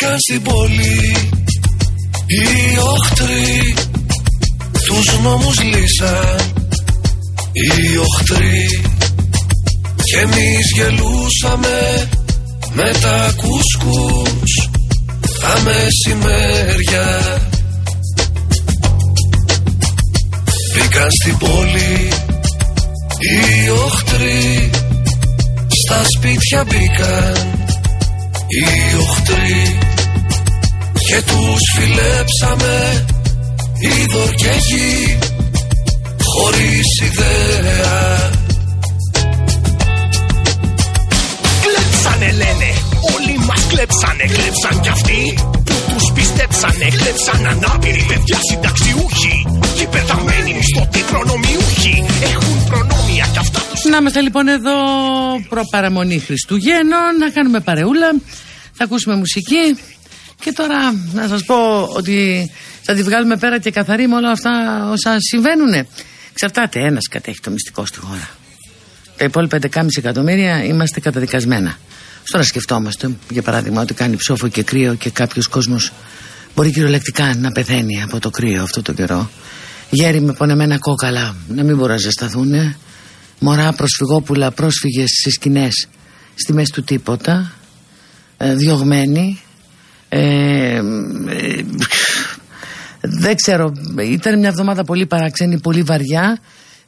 Μπήκαν στην πόλη οι οχτροί Τους νόμους λύσαν. Οι οχτροί Και εμείς γελούσαμε με τα κουσκούς Τα μεσημέρια. Μπήκαν στην πόλη οι οχτροί Στα σπίτια μπήκαν οι οχτροί και τους φιλέψαμε είδωρ και γη χωρίς ιδέα. Κλέψανε λένε, όλοι μας κλέψανε, κλέψαν κι αυτοί που τους πιστέψανε, κλέψαν ανάπηροι παιδιά συνταξιούχοι και πεθαμένοι μισθωτοί προνομιούχοι έχουν προνόμια κι αυτά τους. Να είμαστε λοιπόν εδώ προπαραμονή Χριστουγέννων, να κάνουμε παρεούλα, θα ακούσουμε μουσική και τώρα να σας πω ότι θα τη βγάλουμε πέρα και καθαρή με όλα αυτά όσα συμβαίνουν. Εξαρτάται, ένας κατέχει το μυστικό στη χώρα. Τα υπόλοιπα 11,5 εκατομμύρια είμαστε καταδικασμένα. Στο να σκεφτόμαστε, για παράδειγμα, ότι κάνει ψόφο και κρύο και κάποιος κόσμος μπορεί κυριολεκτικά να πεθαίνει από το κρύο αυτό το καιρό. Γέροι με πονεμένα κόκαλα να μην μπορούν να ζεσταθούν. Μωρά προσφυγόπουλα πρόσφυγες στις σκηνές στη μέση του τίποτα. Ε, διωγμένοι. Ε, ε, δεν ξέρω, ήταν μια εβδομάδα πολύ παράξενη, πολύ βαριά.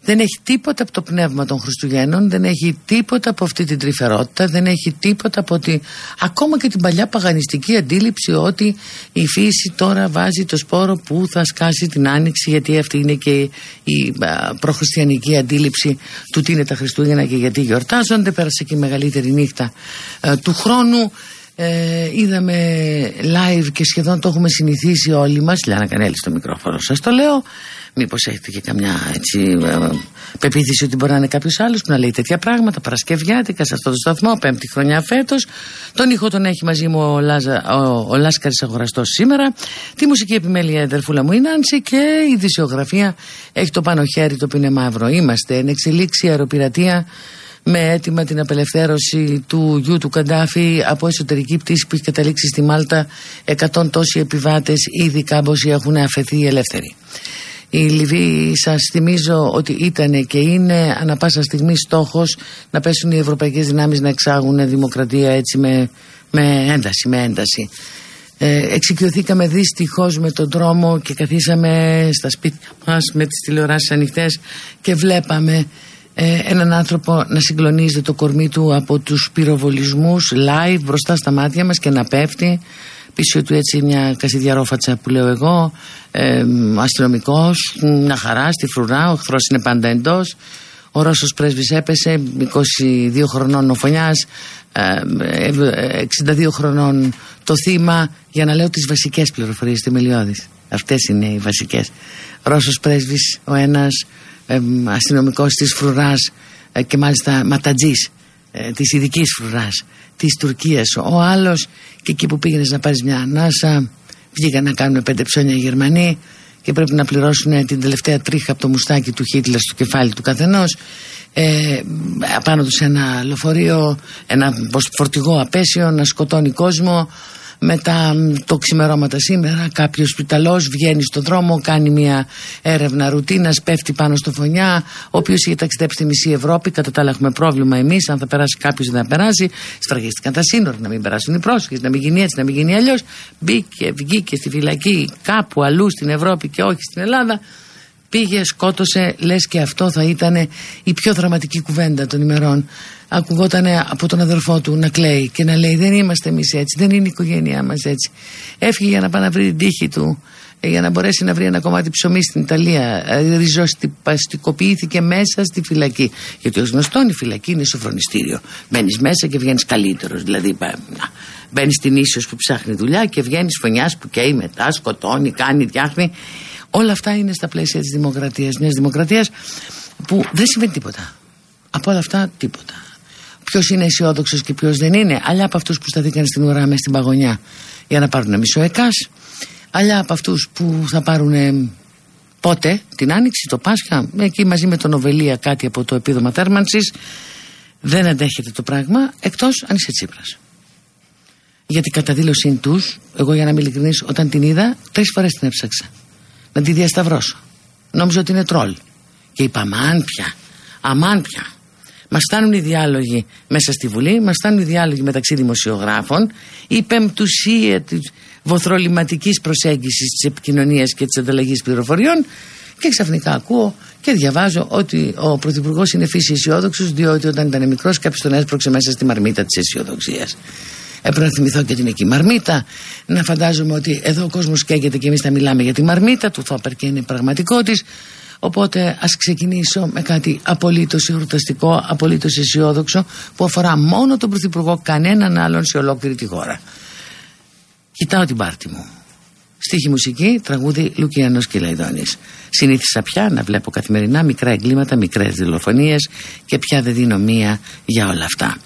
Δεν έχει τίποτα από το πνεύμα των Χριστουγέννων, δεν έχει τίποτα από αυτή την τρυφερότητα, δεν έχει τίποτα από ότι ακόμα και την παλιά παγανιστική αντίληψη ότι η φύση τώρα βάζει το σπόρο που θα σκάσει την άνοιξη γιατί αυτή είναι και η α, προχριστιανική αντίληψη του τι είναι τα Χριστούγεννα και γιατί γιορτάζονται. Πέρασε και η μεγαλύτερη νύχτα ε, του χρόνου. Ε, είδαμε live και σχεδόν το έχουμε συνηθίσει όλοι μας. Λιάννα Κανέλη στο μικρόφωνο σας το λέω Μήπως έχετε και καμιά έτσι, ε, πεποίθηση ότι μπορεί να είναι κάποιος άλλος που να λέει τέτοια πράγματα. Παρασκευιάτικα σε αυτό το σταθμό Πέμπτη χρονιά φέτος. Τον ήχο τον έχει μαζί μου ο, Λάζα, ο, ο Λάσκαρης Αγοραστός σήμερα. Τη μουσική επιμέλεια η αδερφούλα μου είναι Άνση Και η δυσιογραφία έχει το πάνω χέρι το οποίο είναι μαύρο. Είμαστε εν εξελίξει αεροπειρατεία με έτοιμα την απελευθέρωση του γιου του Καντάφη από εσωτερική πτήση που έχει καταλήξει στη Μάλτα. Εκατόν τόσοι επιβάτες ήδη κάμποσοι έχουν αφαιθεί ελεύθεροι. Η Λιβύη σας θυμίζω ότι ήταν και είναι ανα πάσα στιγμή στόχος να πέσουν οι ευρωπαϊκές δυνάμεις να εξάγουν δημοκρατία έτσι με, με ένταση, με ένταση. Ε, εξοικειωθήκαμε δυστυχώς με τον δρόμο και καθίσαμε στα σπίτια μας με τις τηλεοράσεις ανοιχτές και βλέπαμε ε, έναν άνθρωπο να συγκλονίζεται το κορμί του από τους πυροβολισμούς live μπροστά στα μάτια μας και να πέφτει. Πίσω του έτσι μια κασιδιαρόφατσα που λέω εγώ ε, αστυνομικός μια χαρά στη φρουρά ο εχθρός είναι πάντα εντός. Ο Ρώσος πρέσβης έπεσε 22 χρονών ο Φωνιάς 62 χρονών το θύμα. Για να λέω τις βασικές πληροφορίες θεμελιώδεις αυτές είναι οι βασικές. Ρώσος πρέσβης ο ένας ε, αστυνομικός της φρουράς ε, και μάλιστα ματατζής ε, της ειδικής φρουράς της Τουρκίας. Ο άλλος και εκεί που πήγαινες να πάρεις μια ανάσα βγήκαν να κάνουν πέντε ψώνια οι Γερμανοί και πρέπει να πληρώσουν την τελευταία τρίχα από το μουστάκι του Χίτλερ στο κεφάλι του καθενός. Ε, απάνω τους σε ένα λεωφορείο ένα φορτηγό απέσιο να σκοτώνει κόσμο μετά το ξημερώματα σήμερα κάποιος σπιταλός βγαίνει στον δρόμο, κάνει μια έρευνα ρουτίνας, πέφτει πάνω στο φωνιά, ο οποίος είχε ταξιδέψει στη μισή Ευρώπη. Κατά τα άλλα, έχουμε πρόβλημα εμείς, αν θα περάσει κάποιος ή δεν θα περάσει. Σφραγίστηκαν τα σύνορα, να μην περάσουν οι πρόσφυγες, να μην γίνει έτσι, να μην γίνει αλλιώς. Μπήκε, βγήκε στη φυλακή κάπου αλλού στην Ευρώπη και όχι στην Ελλάδα. Πήγε, σκότωσε, λες και αυτό θα ήταν η πιο δραματική κουβέντα των ημερών ακουγόταν από τον αδερφό του να κλαίει και να λέει δεν είμαστε εμείς έτσι, δεν είναι η οικογένειά μας έτσι. Έφυγε για να πάει να βρει την τύχη του, ε, για να μπορέσει να βρει ένα κομμάτι ψωμί στην Ιταλία. Ε, ριζοστικοποιήθηκε μέσα στη φυλακή. Γιατί ως γνωστόν η φυλακή είναι σοφρονιστήριο. Μπαίνει μέσα και βγαίνεις καλύτερος. Δηλαδή μπαίνεις στην ίσιο που ψάχνει δουλειά και βγαίνεις φωνιάς που καίει μετά, σκοτώνει, κάνει, διάχνει. Όλα αυτά είναι στα πλαίσια της δημοκρατίας. Μιας δημοκρατίας που δεν συμβαίνει τίποτα. Από όλα αυτά τίποτα ποιος είναι αισιόδοξος και ποιος δεν είναι. Αλλά από αυτούς που σταθήκαν στην ουρά μες στην παγωνιά για να πάρουν μισό εκάς. Αλλά από αυτούς που θα πάρουν πότε, την άνοιξη, το Πάσχα, εκεί μαζί με τον Οβελία κάτι από το επίδομα θέρμανσης. Δεν αντέχετε το πράγμα εκτός αν είσαι Τσίπρας. γιατί κατά δήλωσή τους, εγώ για να είμαι ειλικρινής, όταν την είδα, τρεις φορές την έψαξα. Να τη διασταυρώσω. Νόμιζα ότι είναι τρόλ. Και είπα, αμάν πια, αμάν πια. Μας φτάνουν οι διάλογοι μέσα στη Βουλή, μας φτάνουν οι διάλογοι μεταξύ δημοσιογράφων, η πεμπτουσία της βοθροληματική προσέγγισης της επικοινωνίας και της ανταλλαγής πληροφοριών. Και ξαφνικά ακούω και διαβάζω ότι ο Πρωθυπουργός είναι φύση αισιόδοξος, διότι όταν ήταν μικρός κάποιος τον έσπρωξε μέσα στη μαρμίτα της αισιοδοξίας. Έπρεπε να θυμηθώ και την εκεί μαρμίτα. Να φαντάζομαι ότι εδώ ο κόσμος καίγεται και εμείς θα μιλάμε για τη μαρμίτα του Θόπερ και είναι πραγματικό της. Οπότε ας ξεκινήσω με κάτι απολύτως εορταστικό, απολύτως αισιόδοξο που αφορά μόνο τον Πρωθυπουργό, κανέναν άλλον σε ολόκληρη τη χώρα. Κοιτάω την πάρτη μου. Στίχη μουσική, τραγούδι Λουκιανός και Λαϊδόνης. Συνήθισα πια να βλέπω καθημερινά μικρά εγκλήματα, μικρές δηλοφονίες και πια δεν δίνω μία για όλα αυτά.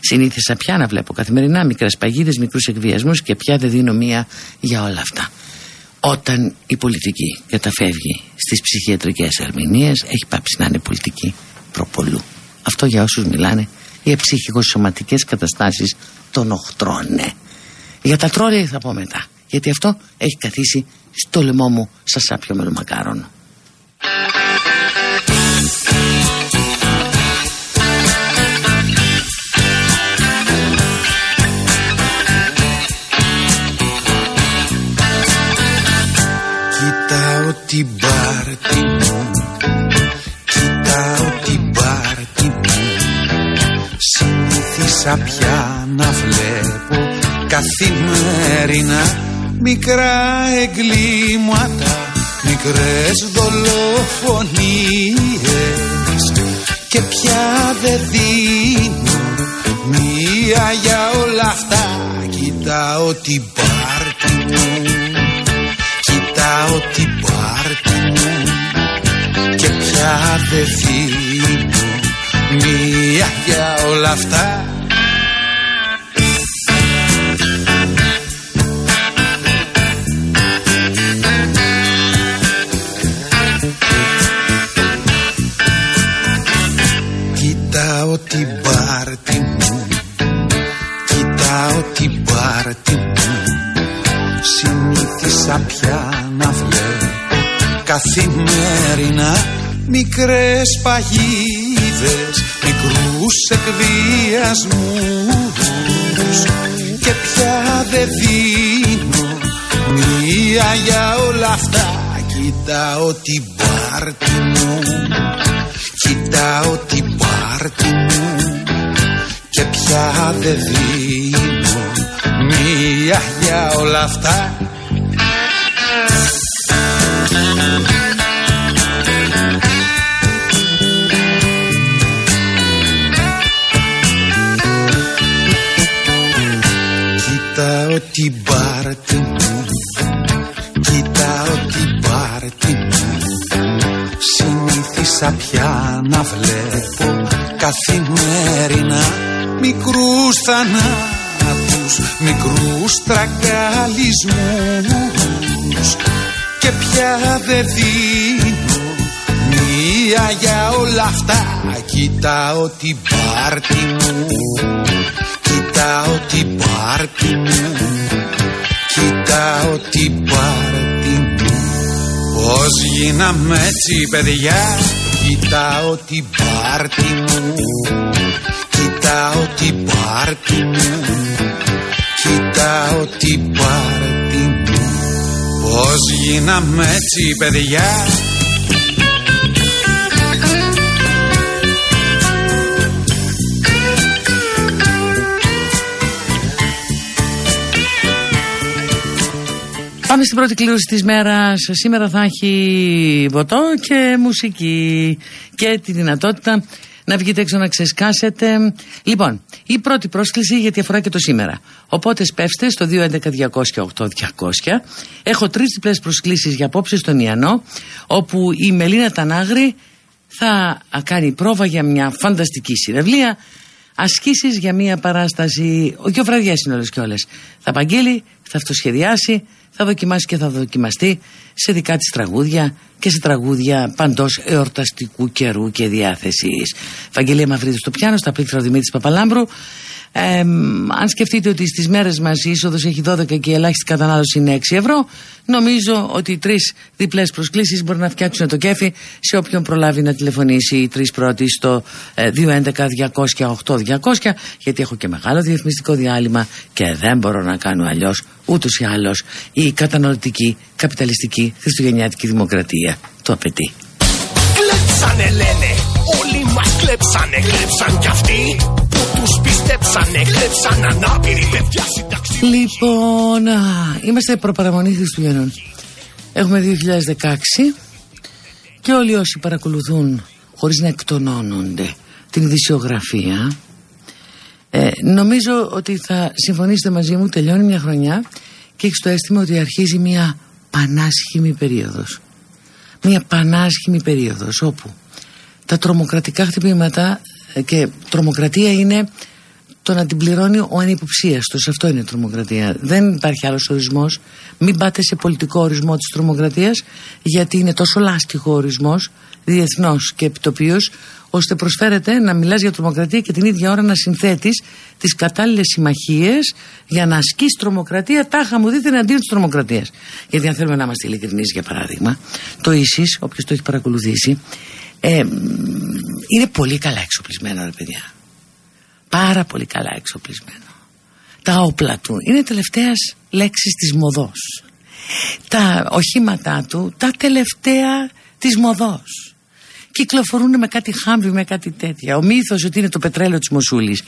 Συνήθισα πια να βλέπω καθημερινά μικρές παγίδες, μικρούς εκβιασμούς και πια δεν δίνω μία για όλα αυτά. Όταν η πολιτική καταφεύγει στις ψυχιατρικές ερμηνείες έχει πάψει να είναι πολιτική προπολού. Αυτό για όσους μιλάνε για ψυχικοσωματικές καταστάσεις των οχτρών. Ναι. Για τα τρόλια θα πω μετά γιατί αυτό έχει καθίσει στο λαιμό μου σαν σάπιο μελομακάρονο. Την πάρτι μου Κοιτάω την πάρτι μου. Συνήθισα πια να βλέπω καθημερινά μικρά εγκλήματα μικρές δολοφονίες. Και πια δεν δίνω μία για όλα αυτά. Κοιτάω την πάρτι μου κοιτάω την πάρτι μου και πια δεν δίνω μία για όλα αυτά. Κοιτάω την πάρτι μου. Κοιτάω την πάρτι μου. Συνήθισα πια να βλέπω Καθημερινά. Μικρές παγίδες Μικρούς εκβιασμούς. Και πια δεν δίνω Μία για όλα αυτά. Κοιτάω την πάρτι μου. Κοιτάω την πάρτι μου. Και πια δεν δίνω Μία για όλα αυτά Κοιτάω την πάρτι μου Κοιτάω την πάρτι μου Συνήθισα πια να βλέπω καθημερινά Μικρούς θανάτους, μικρούς τρακαλισμούς Και πια δεν δίνω μία για όλα αυτά Κοιτάω την πάρτι μου Κοιτάω την πάρτι μου Κοιτάω την πάρτι μου. Πώς γίναμε έτσι παιδιά Κοιτάω την πάρτι μου Κοιτάω την πάρτι μου Κοιτάω την πάρτι μου. Πώς γίναμε έτσι παιδιά Πάμε στην πρώτη κλήρωση της μέρας. Σήμερα θα έχει βοτό και μουσική και τη δυνατότητα να βγείτε έξω να ξεσκάσετε. Λοιπόν, η πρώτη πρόσκληση γιατί αφορά και το σήμερα. Οπότε σπεύστε στο 211-200-8200. Έχω τρεις διπλές προσκλήσεις για απόψε στον Ιαννό, όπου η Μελίνα Τανάγρη θα κάνει πρόβα για μια φανταστική συνευλία ασκήσεις για μια παράσταση, δύο βραδιές είναι όλες και όλες. Θα απαγγείλει θα αυτοσχεδιάσει, θα δοκιμάσει και θα δοκιμαστεί σε δικά της τραγούδια και σε τραγούδια παντός εορταστικού καιρού και διάθεσης. Βαγγελία Μαυρίδης στο πιάνο, στα πλήκτρα Δημήτρης Παπαλάμπρου. Ε, αν σκεφτείτε ότι στις μέρες μας η είσοδος έχει 12 και η ελάχιστη κατανάλωση είναι 6 ευρώ, νομίζω ότι οι τρεις διπλές προσκλήσεις μπορεί να φτιάξουν το κέφι σε όποιον προλάβει να τηλεφωνήσει οι τρεις πρώτοι στο ε, 211-200-8200 γιατί έχω και μεγάλο διαφημιστικό διάλειμμα και δεν μπορώ να κάνω αλλιώς ούτως ή άλλως η καταναλωτική, καπιταλιστική, χριστουγεννιάτικη δημοκρατία το απαιτεί. Κλέψανε λένε, όλοι μας κλέψανε, κλέψαν κι αυτοί που τους πιστέψανε, κλέψαν ανάπηροι παιδιά συνταξιούχοι. Λοιπόν, α, είμαστε προπαραμονή Χριστουγέννων. Έχουμε 2016 και όλοι όσοι παρακολουθούν χωρίς να εκτονώνονται την ειδησιογραφία ε, νομίζω ότι θα συμφωνήσετε μαζί μου τελειώνει μια χρονιά και έχεις το αίσθημα ότι αρχίζει μια πανάσχημη περίοδος μια πανάσχημη περίοδος όπου τα τρομοκρατικά χτυπήματα ε, και τρομοκρατία είναι το να την πληρώνει ο ανυποψίαστος αυτό είναι τρομοκρατία. Δεν υπάρχει άλλος ορισμός. Μην πάτε σε πολιτικό ορισμό της τρομοκρατίας γιατί είναι τόσο λάστιχο ορισμός διεθνώς και επιτοπίως ώστε προσφέρεται να μιλάς για τρομοκρατία και την ίδια ώρα να συνθέτεις τις κατάλληλες συμμαχίες για να ασκείς τρομοκρατία τάχα μου δείτε εναντίον της τρομοκρατίας. Γιατί αν θέλουμε να είμαστε ειλικρινείς για παράδειγμα το ίσις όποιος το έχει παρακολουθήσει ε, είναι πολύ καλά εξοπλισμένο ρε παιδιά πάρα πολύ καλά εξοπλισμένο τα όπλα του είναι τελευταίας λέξης της μοδός τα οχήματά του τα τελευταία της μοδός κυκλοφορούν με κάτι χάμβι, με κάτι τέτοια. Ο μύθος ότι είναι το πετρέλαιο της Μοσούλης.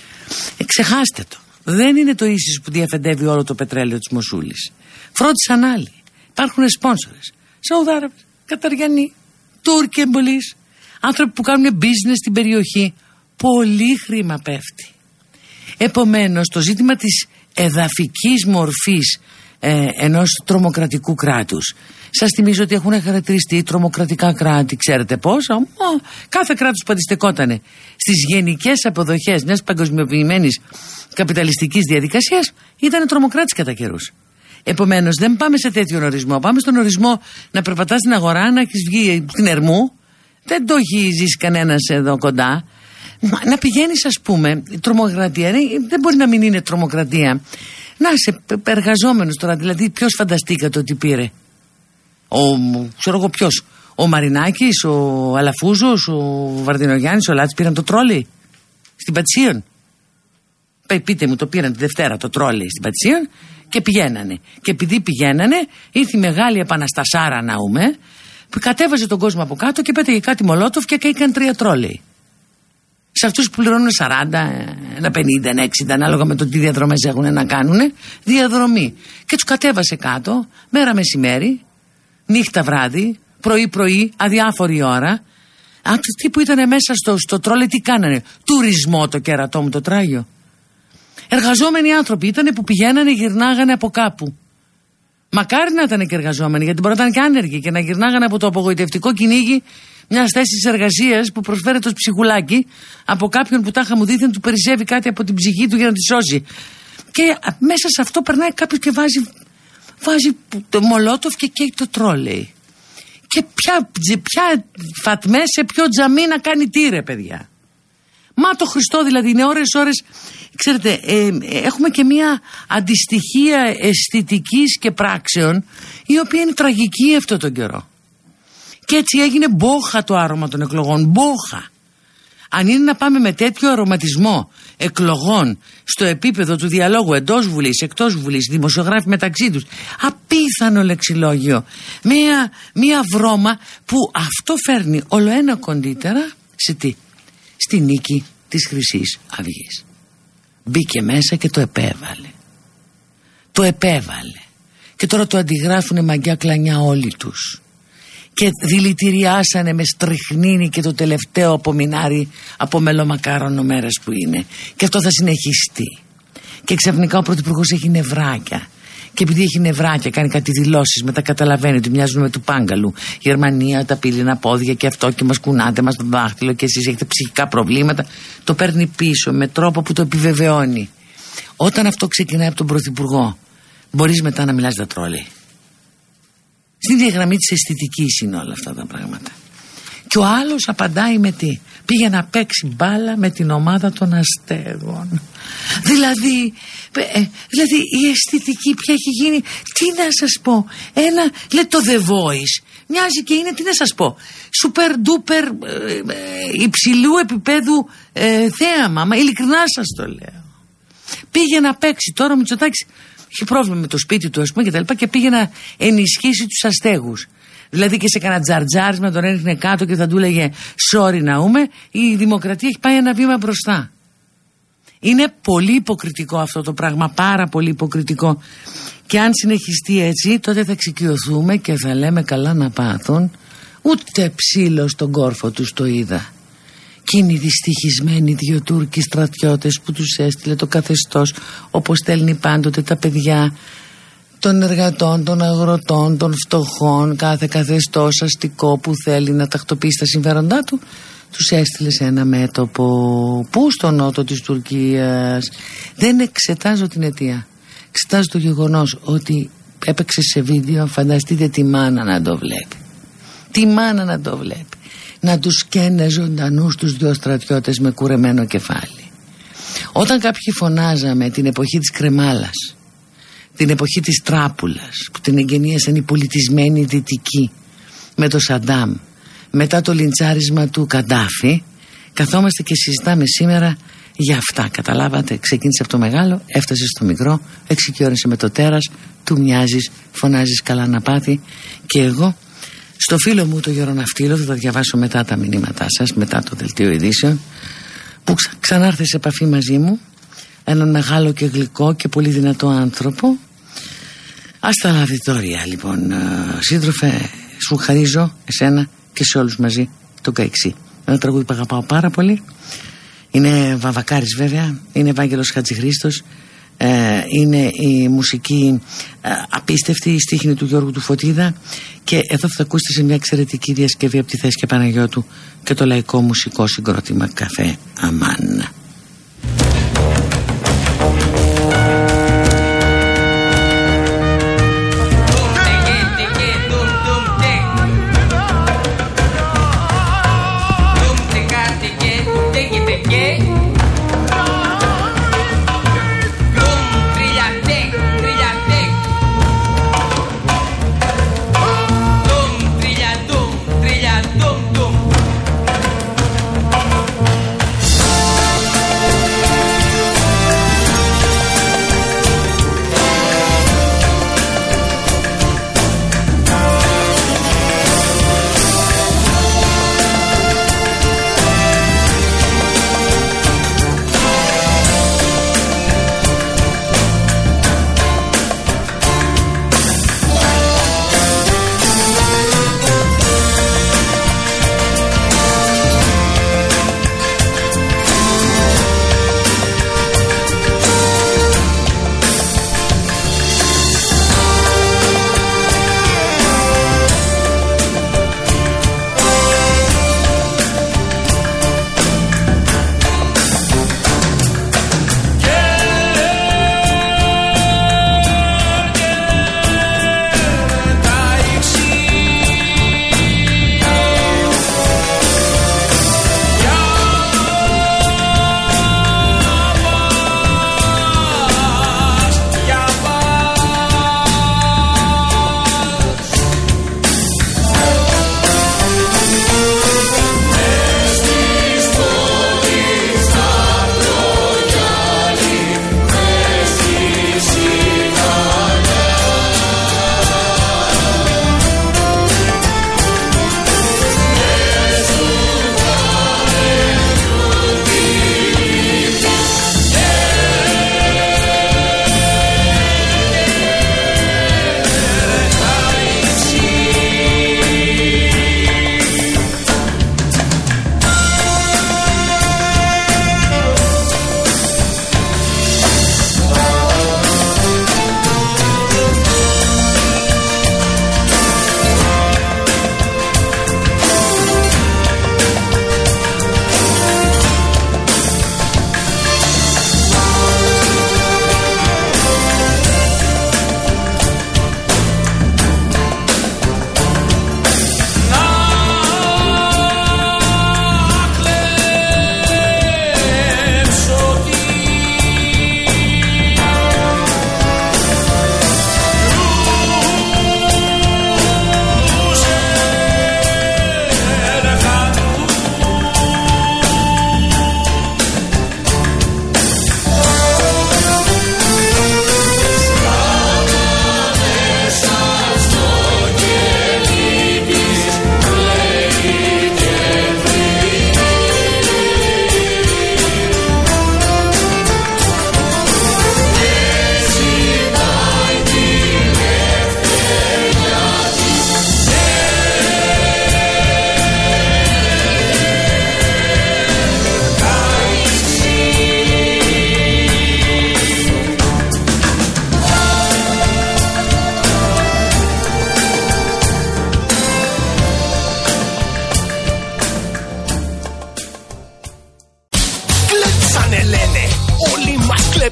Ε, ξεχάστε το. Δεν είναι το ίσως που διαφεντεύει όλο το πετρέλαιο της Μοσούλης. Φρόντισαν άλλοι. Υπάρχουν σπόνσορες. Σαουδάραβες, Καταριανοί, Τούρκοι εμπολείς. Άνθρωποι που κάνουν business στην περιοχή. Πολύ χρήμα πέφτει. Επομένως το ζήτημα της εδαφικής μορφής ε, ενός τρομοκρατικού κράτους Σας θυμίζω ότι έχουν χαρακτηριστεί τρομοκρατικά κράτη. Ξέρετε πώ. Κάθε κράτος που αντιστεκότανε στις γενικές αποδοχές μιας παγκοσμιοποιημένης καπιταλιστικής διαδικασίας ήταν τρομοκράτης κατά καιρούς. Επομένως, δεν πάμε σε τέτοιο ορισμό. Πάμε στον ορισμό να περπατάς στην αγορά, να έχεις βγει στην Ερμού. Δεν το έχει ζήσει κανένας εδώ κοντά. Να πηγαίνεις, ας πούμε, η τρομοκρατία δεν μπορεί να μην είναι τρομοκρατία. Να είσαι εργαζόμενος τώρα, δηλαδή, ποιος φανταστήκατε ότι πήρε ο, ξέρω εγώ ποιος. Ο Μαρινάκης, ο Αλαφούζος, ο Βαρδινογιάννης, ο Λάτση πήραν το τρόλι στην Πατσίων. Πείτε μου, το πήραν τη Δευτέρα το τρόλι στην Πατσίων και πηγαίνανε. Και επειδή πηγαίνανε, ήρθε η μεγάλη επαναστασάρα να ούμε, που κατέβαζε τον κόσμο από κάτω και πέταγε κάτι μολότοφ και έκανε τρία τρόλι. Σε αυτούς που πληρώνουν 40, ένα 50, ένα 60, ανάλογα με το τι διαδρομές έχουν να κάνουν, διαδρομή. Και τους κατέβασε κάτω, μέρα μεσημέρι, νύχτα βράδυ, πρωί-πρωί, αδιάφορη ώρα. Αυτοί που ήταν μέσα στο, στο τρόλε τι κάνανε; Τουρισμό το κερατό μου το τράγιο. Εργαζόμενοι άνθρωποι ήταν που πηγαίνανε, γυρνάγανε από κάπου. Μακάρι να ήταν και εργαζόμενοι, γιατί μπορεί να ήταν και άνεργοι και να γυρνάγανε από το απογοητευτικό κυνήγι μιας θέσης εργασίας που προσφέρεται ω ψυχουλάκι από κάποιον που τάχα μου δίθεν του περισσεύει κάτι από την ψυχή του για να τη σώσει. Και μέσα σε αυτό περνάει κάποιος και βάζει βάζει το μολότοφ και καίει το τρόλεϊ. Και ποια, ποια φατμέ σε ποιο τζαμί να κάνει τι ρε παιδιά. Μα το Χριστό δηλαδή είναι ώρες ώρες. Ξέρετε ε, έχουμε και μια αντιστοιχία αισθητικής και πράξεων Η οποία είναι τραγική αυτό τον καιρό. Και έτσι έγινε μπόχα το άρωμα των εκλογών Μπόχα. Αν είναι να πάμε με τέτοιο αρωματισμό εκλογών στο επίπεδο του διαλόγου εντός Βουλής, εκτός Βουλής, δημοσιογράφοι μεταξύ τους, απίθανο λεξιλόγιο. Μία, μία βρώμα που αυτό φέρνει όλο ένα κοντύτερα σε τι, στη νίκη της Χρυσής Αυγής. Μπήκε μέσα και το επέβαλε. Το επέβαλε. Και τώρα το αντιγράφουν μαγκιά κλανιά όλοι τους και δηλητηριάσανε με στριχνίνη και το τελευταίο απομεινάρι από μελομακάρονο μέρες που είναι και αυτό θα συνεχιστεί και ξαφνικά ο Πρωθυπουργός έχει νευράκια και επειδή έχει νευράκια, κάνει κάτι δηλώσεις, μετά καταλαβαίνει ότι μοιάζουν με του Πάγκαλου. Γερμανία, τα πύληνα πόδια και αυτό και μας κουνάτε, μας το δάχτυλο και εσείς έχετε ψυχικά προβλήματα. Το παίρνει πίσω με τρόπο που το επιβεβαιώνει. Όταν αυτό ξεκινάει από τον Πρωθυπουργό, μπορείς μετά να μιλάς τα τρόλε. Στην διαγραμμή της αισθητικής είναι όλα αυτά τα πράγματα. Και ο άλλος απαντάει με τι; Πήγε να παίξει μπάλα με την ομάδα των αστέγων. Δηλαδή, ε, δηλαδή η αισθητική πια έχει γίνει, τι να σας πω, ένα, λέει το The Voice, μοιάζει και είναι, τι να σας πω, super duper ε, ε, υψηλού επίπεδου ε, θέαμα, μα ειλικρινά σας το λέω. Πήγε να παίξει, τώρα ο Μητσοτάκης είχε πρόβλημα με το σπίτι του ας πούμε και τα λοιπά και πήγε να ενισχύσει τους αστέγους. Δηλαδή και σε κανένα τζαρτζάρισμα τον έριχνε κάτω και θα του έλεγε sorry να ούμε, η δημοκρατία έχει πάει ένα βήμα μπροστά. Είναι πολύ υποκριτικό αυτό το πράγμα, πάρα πολύ υποκριτικό. Και αν συνεχιστεί έτσι, τότε θα εξοικειωθούμε και θα λέμε καλά να πάθουν. Ούτε ψήλος στον κόρφο τους το είδα. Και είναι οι δυστυχισμένοι δύο Τούρκοι στρατιώτες που τους έστειλε το καθεστώς όπως στέλνει πάντοτε τα παιδιά των εργατών, των αγροτών, των φτωχών, κάθε καθεστώς αστικό που θέλει να τακτοποιήσει τα συμφέροντά του τους έστειλε σε ένα μέτωπο πού στο νότο της Τουρκίας. Δεν εξετάζω την αιτία. Εξετάζω το γεγονός ότι έπαιξε σε βίντεο φανταστείτε τη μάνα να το βλέπει. Τη μάνα να το βλέπει. Να τους καίνε ζωντανούς τους δυο στρατιώτες με κουρεμένο κεφάλι. Όταν κάποιοι φωνάζαμε την εποχή της κρεμάλας την εποχή της τράπουλας που την εγγενίασαν οι πολιτισμένοι δυτικοί με το Σαντάμ. Μετά το λιντσάρισμα του Καντάφη καθόμαστε και συζητάμε σήμερα για αυτά. Καταλάβατε ξεκίνησε από το μεγάλο έφτασε στο μικρό εξοικειώνησε με το τέρας του μοιάζεις φωνάζεις καλά να πάθει. Και εγώ στο φίλο μου το Γεροναυτήλο θα τα διαβάσω μετά τα μηνύματά σας μετά το δελτίο ειδήσεων που ξανάρθε σε επαφή μαζί μου έναν μεγάλο και γλυκό και πολύ δυνατό άνθρωπο Άστα λαβιτόρια λοιπόν σύντροφε σου χαρίζω εσένα και σε όλους μαζί το Καϊξή ένα τραγούδι που αγαπάω πάρα πολύ. Είναι Βαβακάρης βέβαια. Είναι Ευάγγελος Χατζηχρήστος. Ε, είναι η μουσική ε, απίστευτη η στίχνη του Γιώργου του Φωτίδα. Και εδώ θα ακούσετε σε μια εξαιρετική διασκευή από τη θέση και Παναγιώτου και το λαϊκό μουσικό συγκρότημα Καφέ Αμάν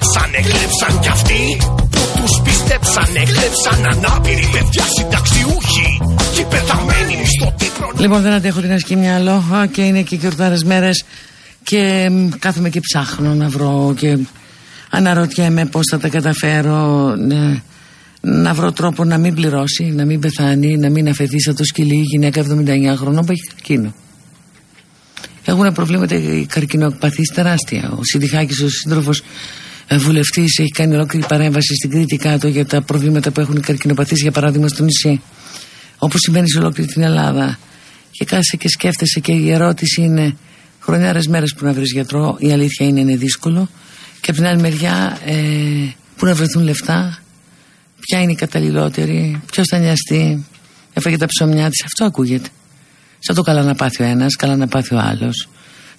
κλέψαν, εκλέψαν κι αυτοί που πιστέψαν, εκλέψαν ανάπηροι παιδιά συνταξιούχοι και πεθαμένοι. Λοιπόν, δεν αντέχω την ασκή μυαλό και είναι και γιορτάρες μέρες. και κάθομαι και ψάχνω να βρω και αναρωτιέμαι πώς θα τα καταφέρω ναι. να βρω τρόπο να μην πληρώσει, να μην πεθάνει, να μην αφαιθεί σαν το σκυλί η γυναίκα 79 χρονών που έχει καρκίνο. Έχουν προβλήματα οι καρκινοπαθείς τεράστια. Ο Συντιχάκης, ο σύντροφος βουλευτής, έχει κάνει ολόκληρη παρέμβαση στην Κρήτη κάτω για τα προβλήματα που έχουν οι καρκινοπαθεί, για παράδειγμα στο νησί. Όπω συμβαίνει σε ολόκληρη την Ελλάδα. Και κάθεσαι και σκέφτεσαι και η ερώτηση είναι χρονιάρες μέρες που να βρεις γιατρό. Η αλήθεια είναι είναι δύσκολο. Και από την άλλη μεριά, ε, πού να βρεθούν λεφτά, ποια είναι η καταλληλότερη, ποιος θα νοιαστεί, έφαγε τα ψωμιά της. Αυτό ακούγεται. Σαν το καλά να πάθει ο ένας, καλά να πάθει ο άλλος.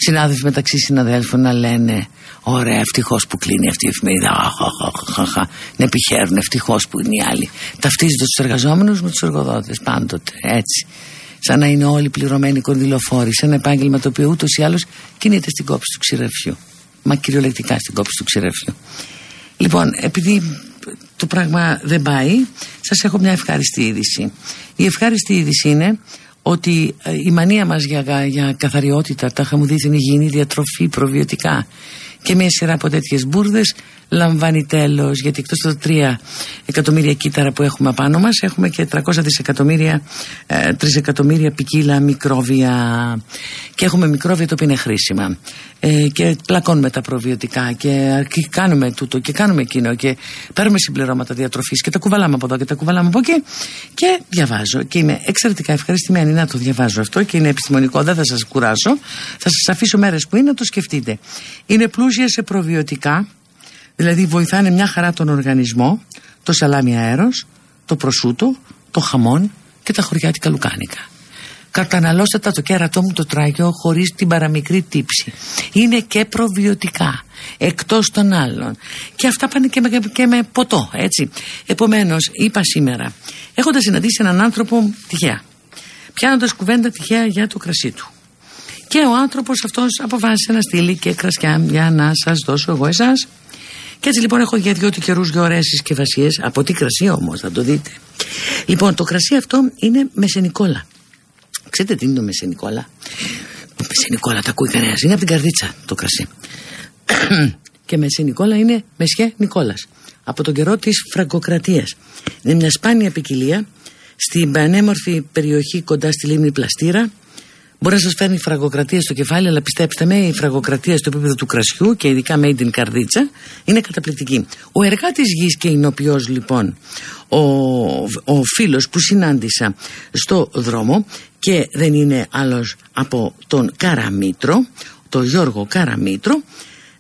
Συνάδελφοι μεταξύ συναδέλφων να λένε Ωραία, ευτυχώς που κλείνει αυτή η εφημερίδα. Να επιχαίρουν, ευτυχώς που είναι οι άλλοι. Ταυτίζονται τους εργαζόμενους με τους εργοδότες πάντοτε. Έτσι. Σαν να είναι όλοι πληρωμένοι κονδυλοφόροι. Σε ένα επάγγελμα το οποίο ούτως ή άλλως κινείται στην κόψη του ξηρεφιού. Μα κυριολεκτικά στην κόψη του ξηρεφιού. Λοιπόν, επειδή το πράγμα δεν πάει, σας έχω μια ευχάριστη είδηση. Η ευχάριστη είδηση είναι ότι ε, η μανία μας για, για καθαριότητα, τα χαμουδίθινη υγιεινή διατροφή, προβιωτικά και μια σειρά από τέτοιες μπουρδες λαμβάνει τέλος. Γιατί εκτός από τα 3 εκατομμύρια κύτταρα που έχουμε απάνω μας, έχουμε και 300 δισεκατομμύρια, ε, τρισεκατομμύρια ποικίλα μικρόβια. Και έχουμε μικρόβια τα οποία είναι χρήσιμα. Ε, και πλακώνουμε τα προβιωτικά και, και κάνουμε τούτο και κάνουμε εκείνο και παίρνουμε συμπληρώματα διατροφής και τα κουβαλάμε από εδώ και τα κουβαλάμε από εκεί. Και διαβάζω και είμαι εξαιρετικά ευχαριστημένη να το διαβάζω αυτό και είναι επιστημονικό. Δεν θα σας κουράσω. Θα σας αφήσω μέρες που είναι να το σκεφτείτε. Είναι πλούσια σε προβιωτικά Δηλαδή βοηθάνε μια χαρά τον οργανισμό, το σαλάμι αέρος, το προσούτο, το χαμόν και τα χωριάτικα λουκάνικα. Καταναλώστε τα το κέρατό μου το τράγιο χωρίς την παραμικρή τύψη. Είναι και προβιωτικά, εκτός των άλλων. Και αυτά πάνε και με, και με ποτό, έτσι. Επομένως, είπα σήμερα, έχοντας συναντήσει έναν άνθρωπο τυχαία, πιάνοντας κουβέντα τυχαία για το κρασί του. Και ο άνθρωπος αυτός αποφάσισε να στείλει και κρασιά για να σας δώσω εγώ εσάς και έτσι λοιπόν έχω για δυο του καιρούς για ωραίες συσκευασίες. Από τι κρασί όμως, θα το δείτε. Λοιπόν, το κρασί αυτό είναι μεσενικόλα. Ξέρετε τι είναι το μεσενικόλα; Το μεσενικόλα τα ακούει κανένας. Είναι από την καρδίτσα το κρασί. και μεσενικόλα είναι μεσχέ Νικόλας. Από τον καιρό της Φραγκοκρατίας. Είναι μια σπάνια ποικιλία στην πανέμορφη περιοχή κοντά στη λίμνη Πλαστήρα Μπορεί να σας φέρνει φραγοκρατία στο κεφάλι, αλλά πιστέψτε με, η φραγοκρατία στο επίπεδο του κρασιού και ειδικά made in καρδίτσα είναι καταπληκτική. Ο εργάτης γης και εινοποιός, λοιπόν, ο, ο φίλος που συνάντησα στο δρόμο και δεν είναι άλλος από τον Καραμίτρο, τον Γιώργο Καραμίτρο,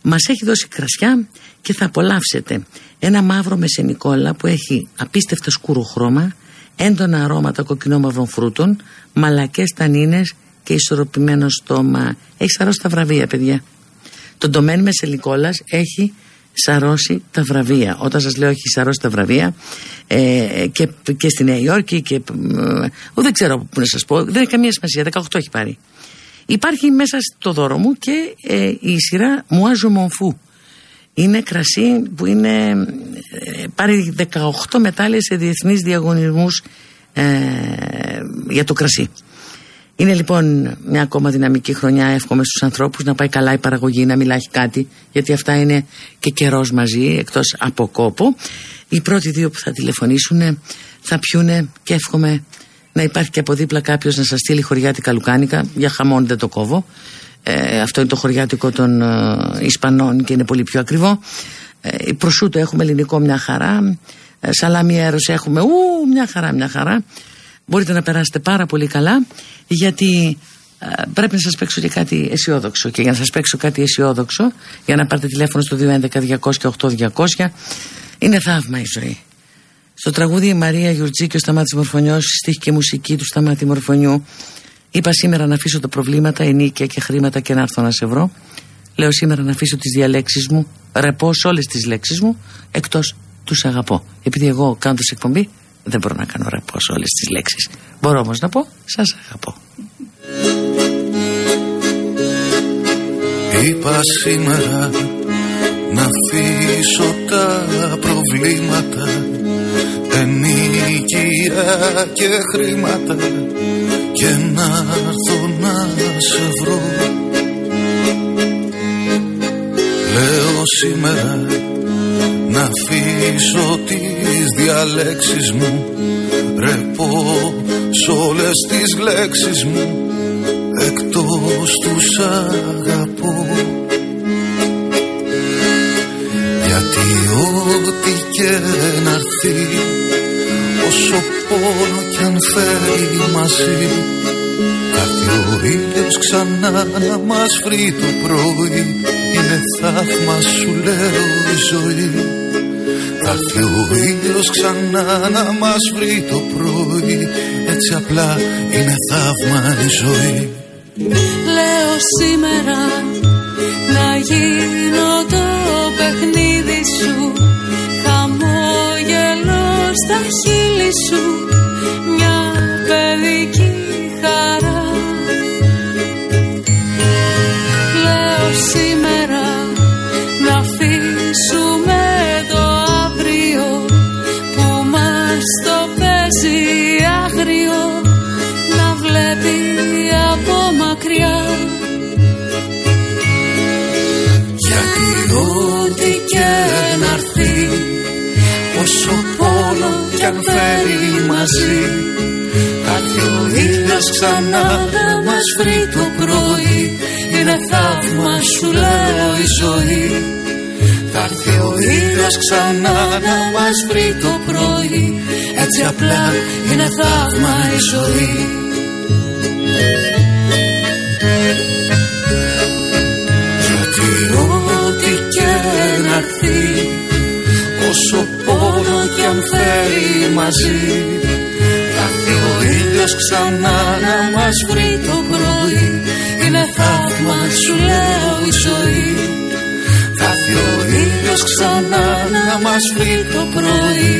μας έχει δώσει κρασιά και θα απολαύσετε ένα μαύρο μεσενικόλα που έχει απίστευτα σκούρο χρώμα, έντονα αρώματα κοκκινόμαυρων φρούτων, μαλακές τανίνες και ισορροπημένο στόμα. Έχει σαρώσει τα βραβεία, παιδιά. Το ντομέν Μεσελικόλα έχει σαρώσει τα βραβεία. Όταν σας λέω έχει σαρώσει τα βραβεία ε, και, και στη Νέα Υόρκη και. Ε, δεν ξέρω πού να σας πω, δεν έχει καμία σημασία. 18 έχει πάρει. Υπάρχει μέσα στο δώρο μου και ε, η σειρά Μουάζο Μονφού. Είναι κρασί που είναι ε, πάρει 18 μετάλλια σε διεθνείς διαγωνισμούς ε, για το κρασί. Είναι λοιπόν μια ακόμα δυναμική χρονιά. Εύχομαι στους ανθρώπους να πάει καλά η παραγωγή, να μιλάει κάτι, γιατί αυτά είναι και καιρός μαζί, εκτός από κόπο. Οι πρώτοι δύο που θα τηλεφωνήσουν θα πιούνε και εύχομαι να υπάρχει και από δίπλα κάποιος να σας στείλει χωριάτικα λουκάνικα. Για χαμόν δεν το κόβω. Ε, αυτό είναι το χωριάτικο των ε, Ισπανών και είναι πολύ πιο ακριβό. Ε, προσούτο έχουμε ελληνικό μια χαρά. Ε, σαλάμι έχουμε ου, μια χαρά, μια χαρά μπορείτε να περάσετε πάρα πολύ καλά γιατί ε, πρέπει να σας παίξω και κάτι αισιόδοξο. Και για να σας παίξω κάτι αισιόδοξο για να πάρετε τηλέφωνο στο 211 200 200 είναι θαύμα η ζωή. Στο τραγούδι η Μαρία Γιουρτζή και ο Σταμάτης Μορφωνιός στίχη και μουσική του Σταμάτη Μορφωνιού είπα σήμερα να αφήσω τα προβλήματα ενίκια και χρήματα και να έρθω να σε βρω. Λέω σήμερα να αφήσω τις διαλέξεις μου ρεπώ σε όλες τις λέξεις μου εκτός τους αγαπώ. Επειδή εγώ κάνω εκπομπή δεν μπορώ να κάνω ρεπό σε όλες τις λέξεις. Μπορώ όμως να πω, σας αγαπώ. Είπα σήμερα να αφήσω τα προβλήματα Ενίκεια και χρήματα και να έρθω να σε βρω Λέω σήμερα να αφήσω τις διαλέξεις μου Ρεπώ σ' όλες τις λέξεις μου Εκτός τους αγαπώ. Γιατί ό,τι και να έρθει Όσο πόνο κι αν φέρει μαζί Κάθε ο ήλιος ξανά να μας βρει το πρωί. Είναι θαύμα σου λέω η ζωή θα έρθει ο ήλιος ξανά να μας βρει το πρωί. Έτσι απλά είναι θαύμα η ζωή. Λέω σήμερα να γίνω το παιχνίδι σου. Χαμόγελο στα χείλη σου. Μια παιδική κι αν φέρει μαζί Θα έρθει ο ήλιος ξανά να μας βρει το πρωί. Είναι θαύμα σου λέω η ζωή. Θα έρθει ο ήλιος ξανά να μας βρει το πρωί. Έτσι απλά είναι θαύμα η ζωή πόνο κι αν φέρει μαζί. Θα έρθει ο ήλιος ξανά να μας βρει το πρωί. Είναι θαύμα σου λέω η ζωή. Θα έρθει ο ήλιος ξανά να μας βρει το πρωί.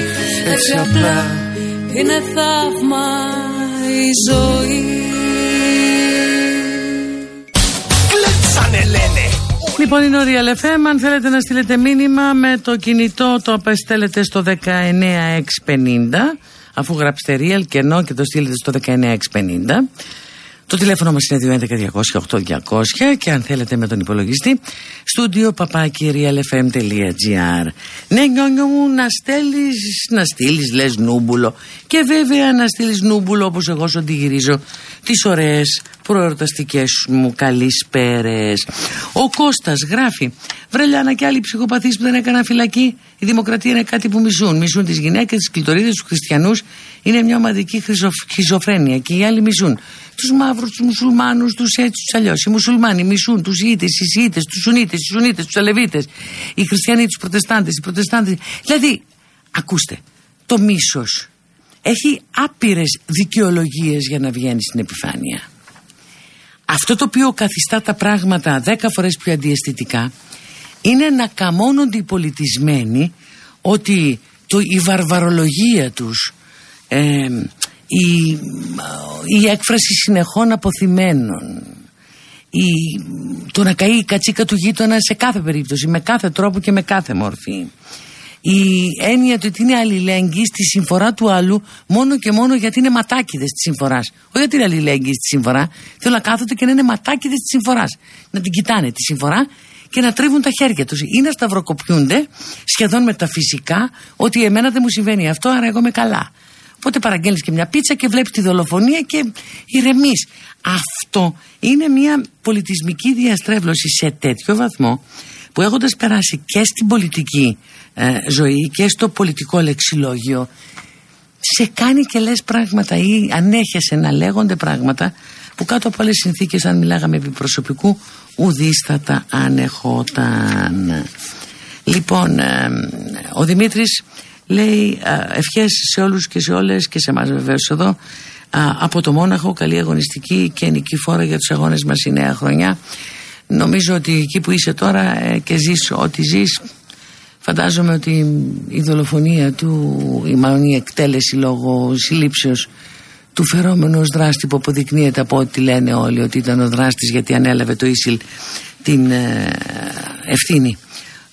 Έτσι απλά Είναι θαύμα η ζωή Λοιπόν, είναι ο Real FM. Αν θέλετε να στείλετε μήνυμα με το κινητό, το απεστέλλετε στο 19650. Αφού γράψετε Real και ενώ και το στείλετε στο 19650. Το τηλέφωνο μας είναι 211-200-8200 και αν θέλετε με τον υπολογιστή στούντιο παπάκι realfm.gr Ναι νιόνιο μου να στέλνεις, να στείλεις λες νούμπουλο. Και βέβαια να στείλεις νούμπουλο όπως εγώ σου αντιγυρίζω τις ωραίες προεορταστικές μου καλησπέρες Ο Κώστας γράφει Βρελιάνα και άλλοι ψυχοπαθείς που δεν έκαναν φυλακή. Η δημοκρατία είναι κάτι που μισούν. Μισούν τις γυναίκες, τις κλειτορίδες, τους χριστιανούς. Είναι μια ομαδική χιζοφρένεια Και οι άλλοι μισούν τους μαύρους, τους μουσουλμάνους, τους έτσι, τους αλλιώς. Οι μουσουλμάνοι μισούν τους Ιήτες, οι Ιήτε, τους Σουνίτες, του Σουνίτες, τους Αλεβίτες. Οι Χριστιανοί, τους Προτεστάντες, οι Προτεστάντες. Δηλαδή, ακούστε, το μίσος έχει άπειρες δικαιολογίες για να βγαίνει στην επιφάνεια. Αυτό το οποίο καθιστά τα πράγματα δέκα φορές πιο αντιαισθητικά είναι να καμώνονται οι πολιτισμένοι ότι το, η βαρβαρολογία τους ε, η, η έκφραση συνεχών αποθυμένων η, το να καεί η κατσίκα του γείτονα σε κάθε περίπτωση με κάθε τρόπο και με κάθε μορφή η έννοια του ότι είναι αλληλέγγυη στη συμφορά του άλλου μόνο και μόνο γιατί είναι ματάκιδες της συμφοράς. Όχι γιατί είναι αλληλέγγυη στη συμφορά, θέλω να κάθονται και να είναι ματάκιδες της συμφοράς. Να την κοιτάνε τη συμφορά και να τρίβουν τα χέρια τους ή να σταυροκοπιούνται σχεδόν μεταφυσικά ότι εμένα δεν μου συμβαίνει αυτό, άρα εγώ είμαι καλά. Οπότε παραγγέλνεις και μια πίτσα και βλέπεις τη δολοφονία και ηρεμείς. Αυτό είναι μια πολιτισμική διαστρέβλωση σε τέτοιο βαθμό που έχοντας περάσει και στην πολιτική ε, ζωή και στο πολιτικό λεξιλόγιο σε κάνει και λες πράγματα ή ανέχεσαι να λέγονται πράγματα που κάτω από άλλες συνθήκες αν μιλάγαμε επί προσωπικού ουδής θα τα ανεχόταν λοιπόν ε, ο Δημήτρης λέει ε, ευχές σε όλους και σε όλες και σε εμάς βεβαίως εδώ. Από το Μόναχο καλή αγωνιστική και νικηφόρα για τους αγώνες μας η νέα χρονιά. Νομίζω ότι εκεί που είσαι τώρα ε, και ζεις ό,τι ζεις φαντάζομαι ότι η δολοφονία του ή μάλλον η εκτέλεση λόγω συλλήψεως του φερόμενου ως δράστη που αποδεικνύεται από ό,τι λένε όλοι ότι ήταν ο δράστης γιατί ανέλαβε το Ίσιλ την ε, ευθύνη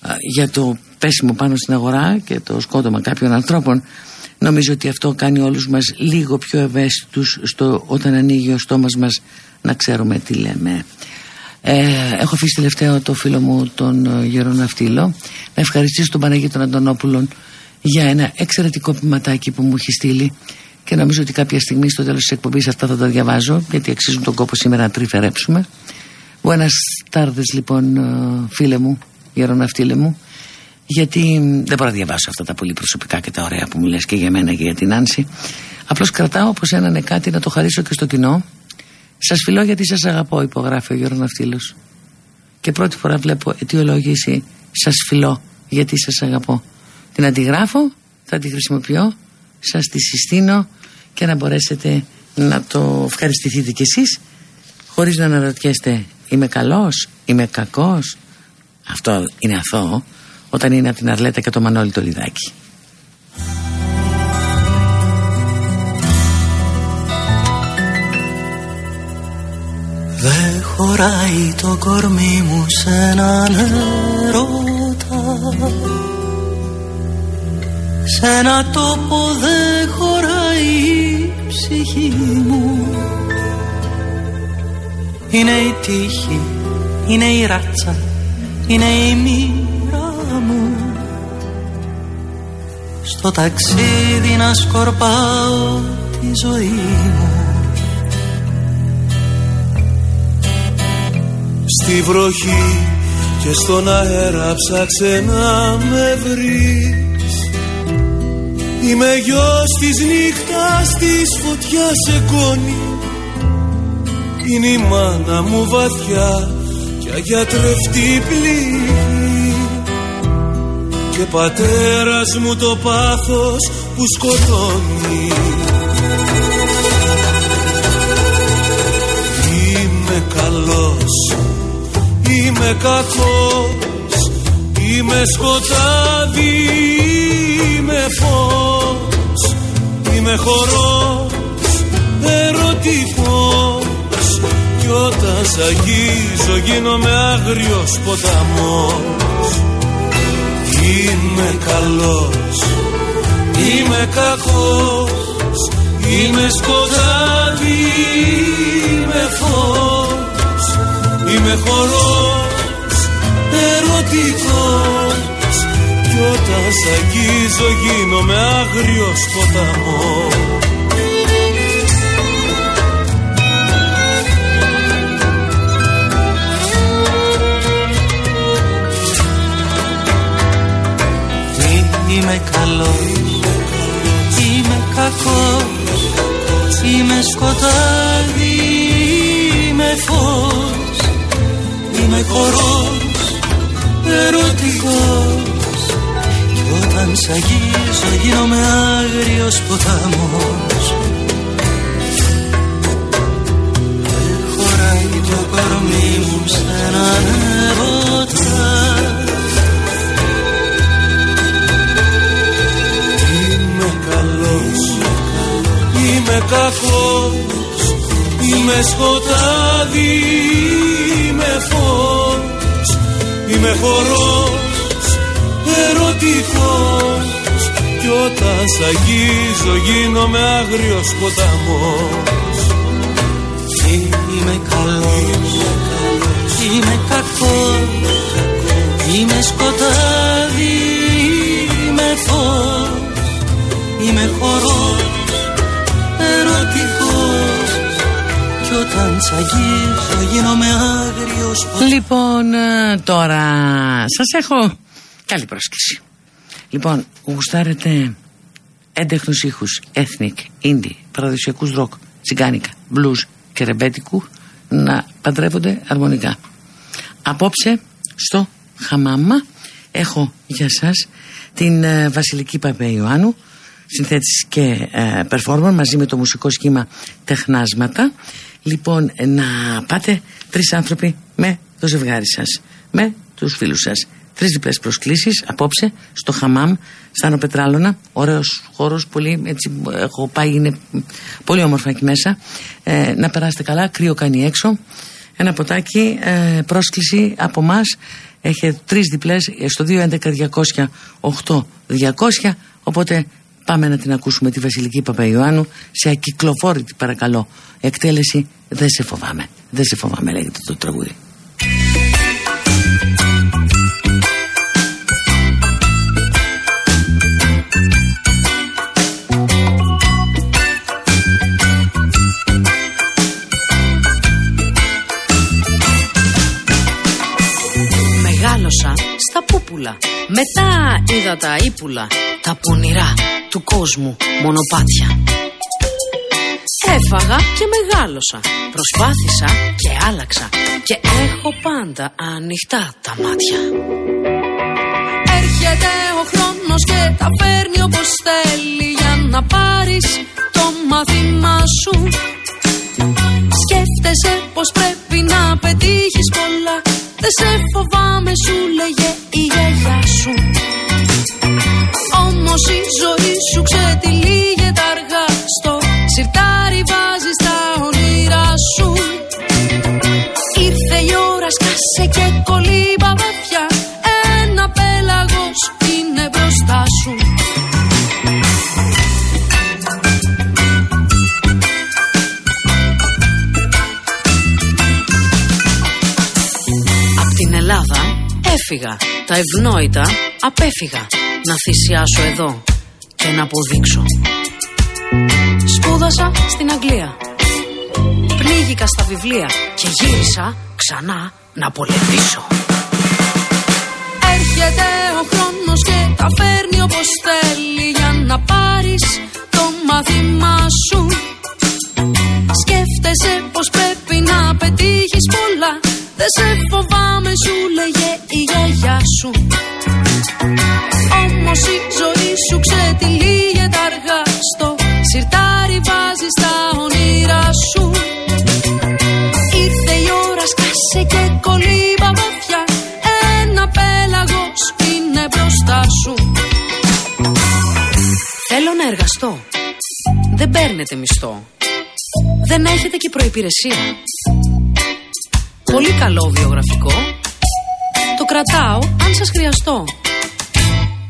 ε, για το πέσιμο πάνω στην αγορά και το σκότωμα κάποιων ανθρώπων Νομίζω ότι αυτό κάνει όλους μας λίγο πιο ευαίσθητους στο, όταν ανοίγει ο στόμας μας να ξέρουμε τι λέμε. Ε, έχω αφήσει τελευταίο το φίλο μου τον ε, Γεροναυτήλο να ευχαριστήσω τον Παναγί των Αντωνόπουλων για ένα εξαιρετικό ποιηματάκι που μου έχει στείλει και νομίζω ότι κάποια στιγμή στο τέλος της εκπομπής αυτά θα τα διαβάζω γιατί αξίζουν τον κόπο σήμερα να τρυφερέψουμε. Ο ένας τάρδες λοιπόν ε, φίλε μου, Γεροναυτήλε μου γιατί δεν μπορώ να διαβάσω αυτά τα πολύ προσωπικά και τα ωραία που μου λες και για μένα και για την Άνση. Απλώς κρατάω όπως έναν κάτι να το χαρίσω και στο κοινό. Σας φιλώ γιατί σας αγαπώ, υπογράφει ο Γιώργος Ναυτίλος. Και πρώτη φορά βλέπω αιτιολόγηση σας φιλώ γιατί σας αγαπώ. Την αντιγράφω, θα τη χρησιμοποιώ, σας τη συστήνω και να μπορέσετε να το ευχαριστηθείτε κι εσείς χωρίς να αναρωτιέστε είμαι καλός, είμαι κακός. Αυτό είναι αθώο όταν είναι από την Αρλέτα και το Μανώλη το Λιδάκι. Δε χωράει το κορμί μου σε έναν ερώτα. Σ' ένα τόπο δε χωράει η ψυχή μου. Είναι η τύχη, είναι η ράτσα, είναι η μη στο ταξίδι να σκορπάω τη ζωή μου. Στη βροχή και στον αέρα ψάξε να με βρεις. Είμαι γιος της νύχτας της φωτιάς εγγόνη Είναι η μάνα μου βαθιά και αγιατρευτή πληγή και πατέρας μου το πάθος που σκοτώνει. Είμαι καλός, είμαι κακός Είμαι σκοτάδι, είμαι φως Είμαι χορός, ερωτικός. Κι όταν σ' αγγίζω γίνομαι άγριος ποταμός Είμαι καλός, είμαι κακός Είμαι σκοτάδι, είμαι φως Είμαι χορός, ερωτικός. Κι όταν σ' αγγίζω γίνομαι άγριος ποταμός Είμαι καλός, είμαι κακός Είμαι σκοτάδι, είμαι φως Είμαι χορός, ερωτικός. Κι όταν σ' αγγίζω γίνομαι άγριος ποταμός. Δεν χωράει το κορμί μου σε κακός, είμαι σκοτάδι, είμαι φως Είμαι χορός, ερωτικός. Κι όταν σ' αγγίζω γίνομαι άγριος ποταμός. Είμαι καλός, είμαι κακός. Είμαι σκοτάδι, είμαι φως. Είμαι χορός κι όταν σ' αγγίζω γίνομαι άγριος Λοιπόν ε, τώρα σας έχω καλή πρόσκληση. Λοιπόν γουστάρετε έντεχνους ήχους ethnic, indie, παραδοσιακούς ροκ, τσιγκάνικα, blues και ρεμπέτικου να παντρεύονται αρμονικά. Απόψε στο Χαμάμα έχω για σας την ε, Βασιλική Παπέ Ιωάννου συνθέτηση και ε, performer μαζί με το μουσικό σχήμα Τεχνάσματα. Λοιπόν, να πάτε τρεις άνθρωποι με το ζευγάρι σας, με τους φίλους σας. Τρεις διπλές προσκλήσεις απόψε στο Χαμάμ, στα Πετράλωνα. Ωραίος χώρος, πολύ έτσι έχω πάει, είναι πολύ όμορφα εκεί μέσα. Ε, να περάσετε καλά, κρύο κάνει έξω. Ένα ποτάκι, ε, πρόσκληση από εμά. Έχει τρεις διπλές στο 211 200 8 200 οπότε Πάμε να την ακούσουμε τη Βασιλική Παπαϊωάννου σε ακυκλοφόρητη παρακαλώ εκτέλεση «Δεν σε φοβάμαι». «Δεν σε φοβάμαι» λέγεται το τραγούδι. Μεγάλωσα στα πούπουλα Μετά είδα τα ύπουλα Τα πονηρά του κόσμου μονοπάτια. Έφαγα και μεγάλωσα Προσπάθησα και άλλαξα Και έχω πάντα ανοιχτά τα μάτια. Έρχεται ο χρόνος και τα παίρνει όπως θέλει Για να πάρεις το μάθημα σου. Σκέφτεσαι πως πρέπει να πετύχεις πολλά Δεν σε φοβάμαι σου λέγε η γιαγιά σου Όμως η ζωή σου ξετυλίγεται αργά Στο σιρτάρι βάζεις τα όνειρά σου έφυγα. Τα ευνόητα απέφυγα. Να θυσιάσω εδώ Και να αποδείξω. Σπούδασα στην Αγγλία. Πνίγηκα στα βιβλία Και γύρισα ξανά να πολεμήσω. Έρχεται ο χρόνος και τα φέρνει όπως θέλει Για να πάρεις το μάθημά σου. Σκέφτεσαι πως πρέπει να πετύχεις πολλά Δεν σε φοβάμαι σου λέγε η γιαγιά σου. Όμως η ζωή σου ξετυλίγεται αργά. Στο σιρτάρι βάζεις τα όνειρά σου. Ήρθε η ώρα σκάσε και κολύμπα βαθιά. Ένα πέλαγος είναι μπροστά σου. Θέλω να εργαστώ. Δεν παίρνετε μισθό. Δεν έχετε και προϋπηρεσία Πολύ καλό βιογραφικό. Το κρατάω αν σας χρειαστώ.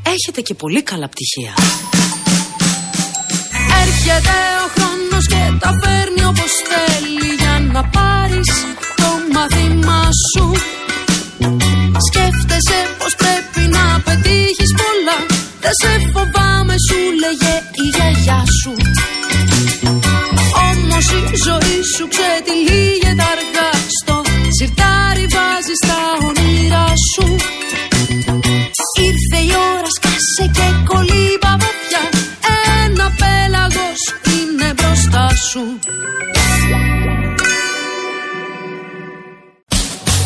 Έχετε και πολύ καλά πτυχία. Έρχεται ο χρόνος και τα φέρνει όπως θέλει Για να πάρεις το μάθημά σου. Σκέφτεσαι πως πρέπει να πετύχεις πολλά. Δεν σε φοβάμαι σου λέγε η γιαγιά σου. Όμως η ζωή σου ξετυλίγεται αργά. Στο σιρτάρι βάζεις τα όνειρά σου. Ήρθε η ώρα σκάσε και κολύμπα βαθιά. Ένα πέλαγος είναι μπροστά σου.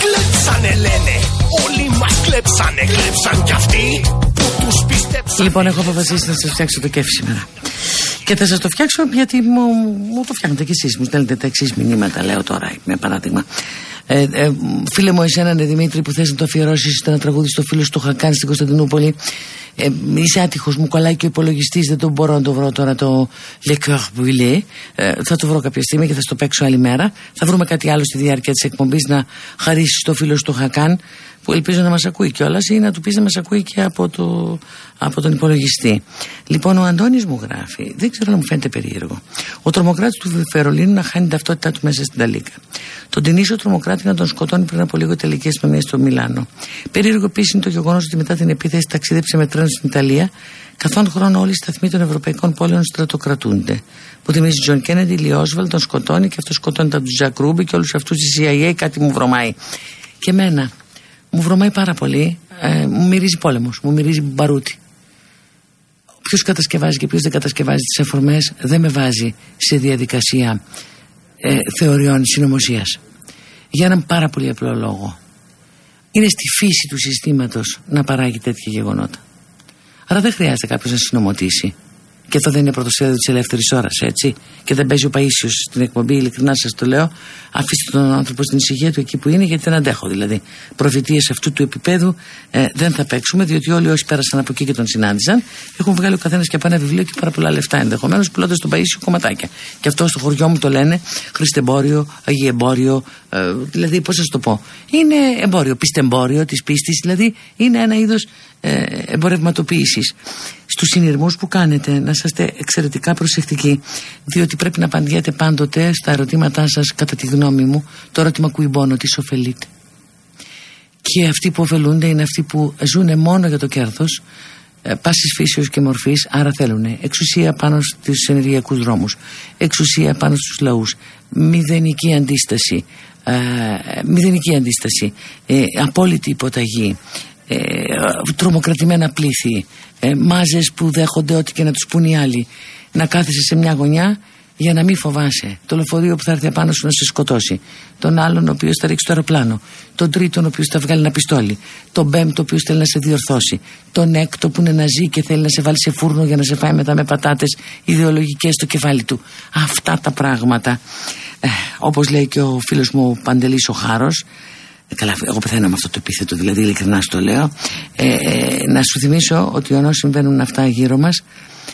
Κλέψανε λένε, όλοι μας κλέψανε, κλέψαν κι αυτοί που τους πίστεψαν. Λοιπόν, έχω αποφασίσει να σας φτιάξω το κέφι σήμερα. Και θα σας το φτιάξω γιατί μου, μου το φτιάχνετε κι εσείς. Μου στέλνετε τα εξής μηνύματα, λέω τώρα, με παράδειγμα. Ε, ε, φίλε μου, εσένα, ναι, Δημήτρη, που θες να το αφιερώσεις στο ένα τραγούδι στο φίλο σου του Χακάν στην Κωνσταντινούπολη. Ε, είσαι άτυχος, μου κολλάει και ο υπολογιστής, δεν το μπορώ να το βρω τώρα το Le Coeur Brûlé. Ε, θα το βρω κάποια στιγμή και θα στο παίξω άλλη μέρα. Θα βρούμε κάτι άλλο στη διάρκεια της εκπομπής να χαρίσεις στο φίλο σου τον Χακάν, που ελπίζω να μας ακούει κιόλας ή να του πεις να μας ακούει και από, το, από τον υπολογιστή. Λοιπόν, ο Αντώνης μου γράφει, δεν ξέρω να μου φαίνεται περίεργο. Ο τρομοκράτης του Βερολίνου να χάνει ταυτότητά του μέσα στη νταλίκα. Τον Τυνήσιο τρομοκράτη να τον σκοτώνει πριν από λίγο η ιταλική αστυνομία στο Μιλάνο. Περίεργο επίσης είναι το γεγονός ότι μετά την επίθεση ταξίδεψε με τρένο στην Ιταλία, καθ' ον χρόνο όλοι οι σταθμοί των ευρωπαϊκών πόλεων στρατοκρατούνται. Που θυμίζει Τζον Κέννεντι, Λι Όσβαλντ, τον σκοτώνει και αυτός σκοτώνεται από τους Τζακ Ρούμπι και όλους αυτούς της CIA, κάτι μου βρωμάει. Και εμένα, μου βρωμάει πάρα πολύ, ε, μου μυρίζει πόλεμος, μου μυρίζει μπαρούτι. Ποιος κατασκευάζει και ποιος δεν κατασκευάζει τις αφορμές δεν με βάζει σε διαδικασία ε, θεωριών συνωμοσίας. Για έναν πάρα πολύ απλό λόγο. Είναι στη φύση του συστήματος να παράγει τέτοια γεγονότα. Άρα δεν χρειάζεται κάποιος να συνομωτήσει. Και αυτό δεν είναι πρωτοσέλιδο της ελεύθερης ώρας, έτσι. Και δεν παίζει ο Παίσιος στην εκπομπή, ειλικρινά σας το λέω. Αφήστε τον άνθρωπο στην ησυχία του εκεί που είναι, γιατί δεν αντέχω. Δηλαδή, προφητείες αυτού του επίπεδου ε, δεν θα παίξουμε, διότι όλοι όσοι πέρασαν από εκεί και τον συνάντησαν έχουν βγάλει ο καθένας και από ένα βιβλίο και πάρα πολλά λεφτά ενδεχομένως, πουλώντας τον Παίσιο κομματάκια. Και αυτό στο χωριό μου το λένε Χριστεμπόριο, Αγιεμπόριο, ε, δηλαδή πώς σα το πω. Είναι εμπόριο, πιστεμπόριο της πίστης, δηλαδή είναι ένα είδος ε, εμπορευματοποίησης. Στους συνειρμούς που κάνετε, να είσαστε εξαιρετικά προσεκτικοί διότι πρέπει να απαντιέτε πάντοτε στα ερωτήματά σας κατά τη γνώμη μου το ερώτημα κουιμπώνω τι ωφελείτε και αυτοί που ωφελούνται είναι αυτοί που ζουν μόνο για το κέρδος ε, πάσης φύσεως και μορφής άρα θέλουν εξουσία πάνω στους ενεργειακούς δρόμους εξουσία πάνω στους λαούς μηδενική αντίσταση ε, μηδενική αντίσταση ε, απόλυτη υποταγή ε, τρομοκρατημένα πλήθη. Ε, μάζες που δέχονται ό,τι και να τους πούν οι άλλοι. Να κάθεσαι σε μια γωνιά για να μην φοβάσαι. Το λεωφορείο που θα έρθει απάνω σου να σε σκοτώσει. Τον άλλον ο οποίος θα ρίξει το αεροπλάνο. Τον τρίτον ο οποίος θα βγάλει ένα πιστόλι. Τον πέμπτο ο οποίος θέλει να σε διορθώσει. Τον έκτο που είναι να ζει και θέλει να σε βάλει σε φούρνο για να σε φάει μετά με πατάτες ιδεολογικές στο κεφάλι του. Αυτά τα πράγματα. Ε, όπως λέει και ο φίλος μου Παντελής ο Χάρος ε, καλά, εγώ πεθαίνω με αυτό το επίθετο, δηλαδή ειλικρινά στο λέω. Ε, ε, να σου θυμίσω ότι ενώ συμβαίνουν αυτά γύρω μας,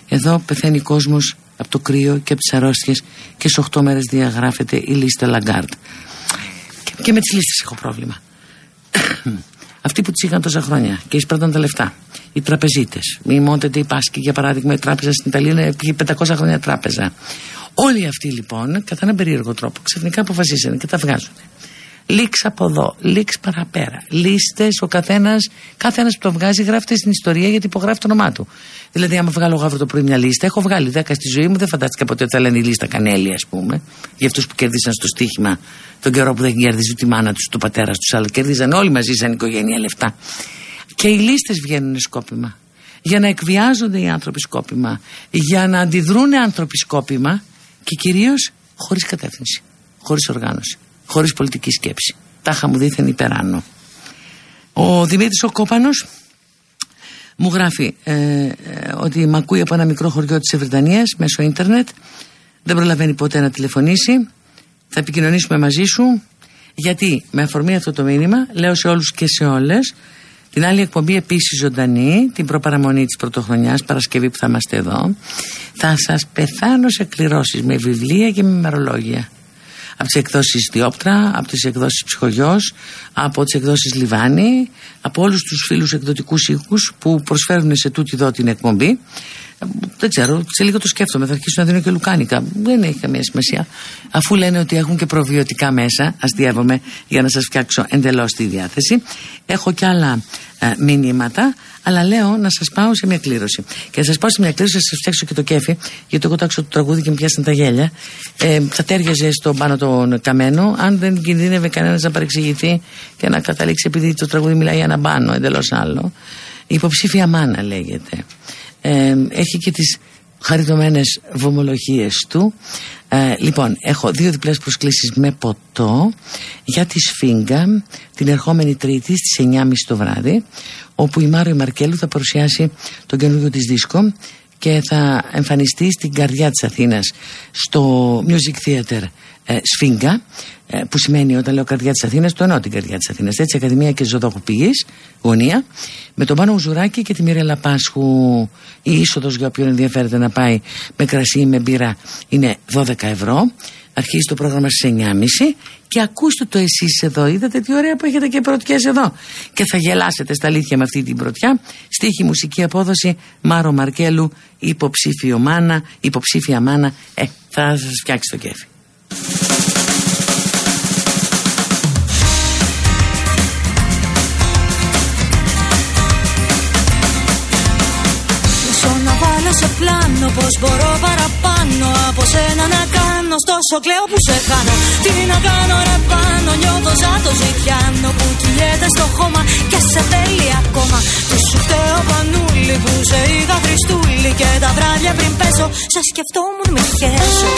εδώ πεθαίνει κόσμος από το κρύο και από τις αρρώστιες και σε 8 μέρες διαγράφεται η λίστα Λαγκάρντ. Και, και με τις λίστες έχω πρόβλημα. Αυτοί που τις είχαν τόσα χρόνια και εισπράττουν τα λεφτά. Οι τραπεζίτες. Η Μόντε ντέι Πάσκι, για παράδειγμα, η τράπεζα στην Ιταλία πήγε 500 χρόνια τράπεζα. Όλοι αυτοί λοιπόν, κατά έναν περίεργο τρόπο, ξαφνικά αποφασίσανε και τα βγάζουν λίξ από εδώ, λίξ παραπέρα. Λίστες, ο καθένας, κάθε ένας που το βγάζει γράφεται στην ιστορία γιατί υπογράφει το όνομά του. Δηλαδή, άμα βγάλω εγώ αύριο το πρωί μια λίστα, έχω βγάλει 10 στη ζωή μου, δεν φαντάστηκα ποτέ ότι θα λένε η λίστα Κανέλη, ας πούμε, για αυτούς που κέρδισαν στο στοίχημα τον καιρό που δεν κέρδιζε τη μάνα τους, το πατέρα τους, αλλά κέρδιζαν όλοι μαζί σαν οικογένεια λεφτά. Και οι λίστες βγαίνουν σκόπιμα. Για να εκβιάζονται οι άνθρωποι σκόπιμα, για να αντιδρούν άνθρωποι σκόπιμα και κυρίως χωρίς κατεύθυνση, χωρίς οργάνωση χωρίς πολιτική σκέψη. Τάχα μου δίθεν υπεράνω. Ο Δημήτρης ο Κόπανος μου γράφει ε, ε, ότι με ακούει από ένα μικρό χωριό της Ευρυτανίας μέσω ίντερνετ δεν προλαβαίνει ποτέ να τηλεφωνήσει θα επικοινωνήσουμε μαζί σου γιατί με αφορμή αυτό το μήνυμα λέω σε όλους και σε όλες την άλλη εκπομπή επίσης ζωντανή την προπαραμονή της πρωτοχρονιάς Παρασκευή που θα είμαστε εδώ θα σας πεθάνω σε κληρώσεις με βιβλία και με μερολόγια από τις εκδόσεις Διόπτρα, από τις εκδόσεις Ψυχογειό, από τις εκδόσεις Λιβάνι, από όλους τους φίλους εκδοτικούς οίκου που προσφέρουν σε τούτη εδώ την εκπομπή. Δεν ξέρω, σε λίγο το σκέφτομαι. Θα αρχίσω να δίνω και λουκάνικα. Δεν έχει καμία σημασία. Αφού λένε ότι έχουν και προβιωτικά μέσα, αστείευομαι για να σας φτιάξω εντελώς τη διάθεση. Έχω και άλλα ε, μηνύματα, αλλά λέω να σας πάω σε μια κλήρωση. Και να σας πάω σε μια κλήρωση, να σας φτιάξω και το κέφι, γιατί εγώ τάξω το τραγούδι και μου πιάσαν τα γέλια. Ε, θα τέριαζε στον πάνω τον καμένο, αν δεν κινδύνευε κανένας να παρεξηγηθεί και να καταλήξει επειδή το τραγούδι μιλάει για ένα μπάνο, εντελώς άλλο. Η υποψήφια μάνα λέγεται. Ε, έχει και τις χαριτωμένες βομολογίες του. Ε, λοιπόν έχω δύο διπλές προσκλήσεις με ποτό για τη Σφίγγα την ερχόμενη τρίτη στις 9.30 το βράδυ όπου η Μάριο Μαρκέλου θα παρουσιάσει τον καινούργιο της δίσκο και θα εμφανιστεί στην καρδιά της Αθήνας στο Music Theater ε, Σφίγγα. ε, που σημαίνει όταν λέω καρδιά της Αθήνας το εννοώ την καρδιά της Αθήνας έτσι Ακαδημία και Ζωδοχοποιής γωνία με τον Πάνο Ουζουράκη και τη Μιρέλα Πάσχου. Η είσοδος για όποιον ενδιαφέρεται να πάει με κρασί ή με μπύρα είναι 12 ευρώ. Αρχίζει το πρόγραμμα στις 9.30 και ακούστε το εσείς εδώ είδατε τι ωραία που έχετε και πρωτιές εδώ. Και θα γελάσετε στα αλήθεια με αυτή την πρωτιά. Στίχη μουσική απόδοση Μάρο Μαρκέλου υποψήφιο μάνα υποψήφια μάνα. Ε, θα σας φτιάξει το κέφι Πως μπορώ παραπάνω από σένα να κάνω Στόσο κλαίω που σε χάνω. Τι να κάνω ρε πάνω Νιώθω σαν το ζητιάνο Που κυλιέται στο χώμα Και σε θέλει ακόμα. Τι σου φταίω πανούλη Που σε είδα Χριστούλη Και τα βράδια πριν πέσω Σε σκεφτόμουν με χέσω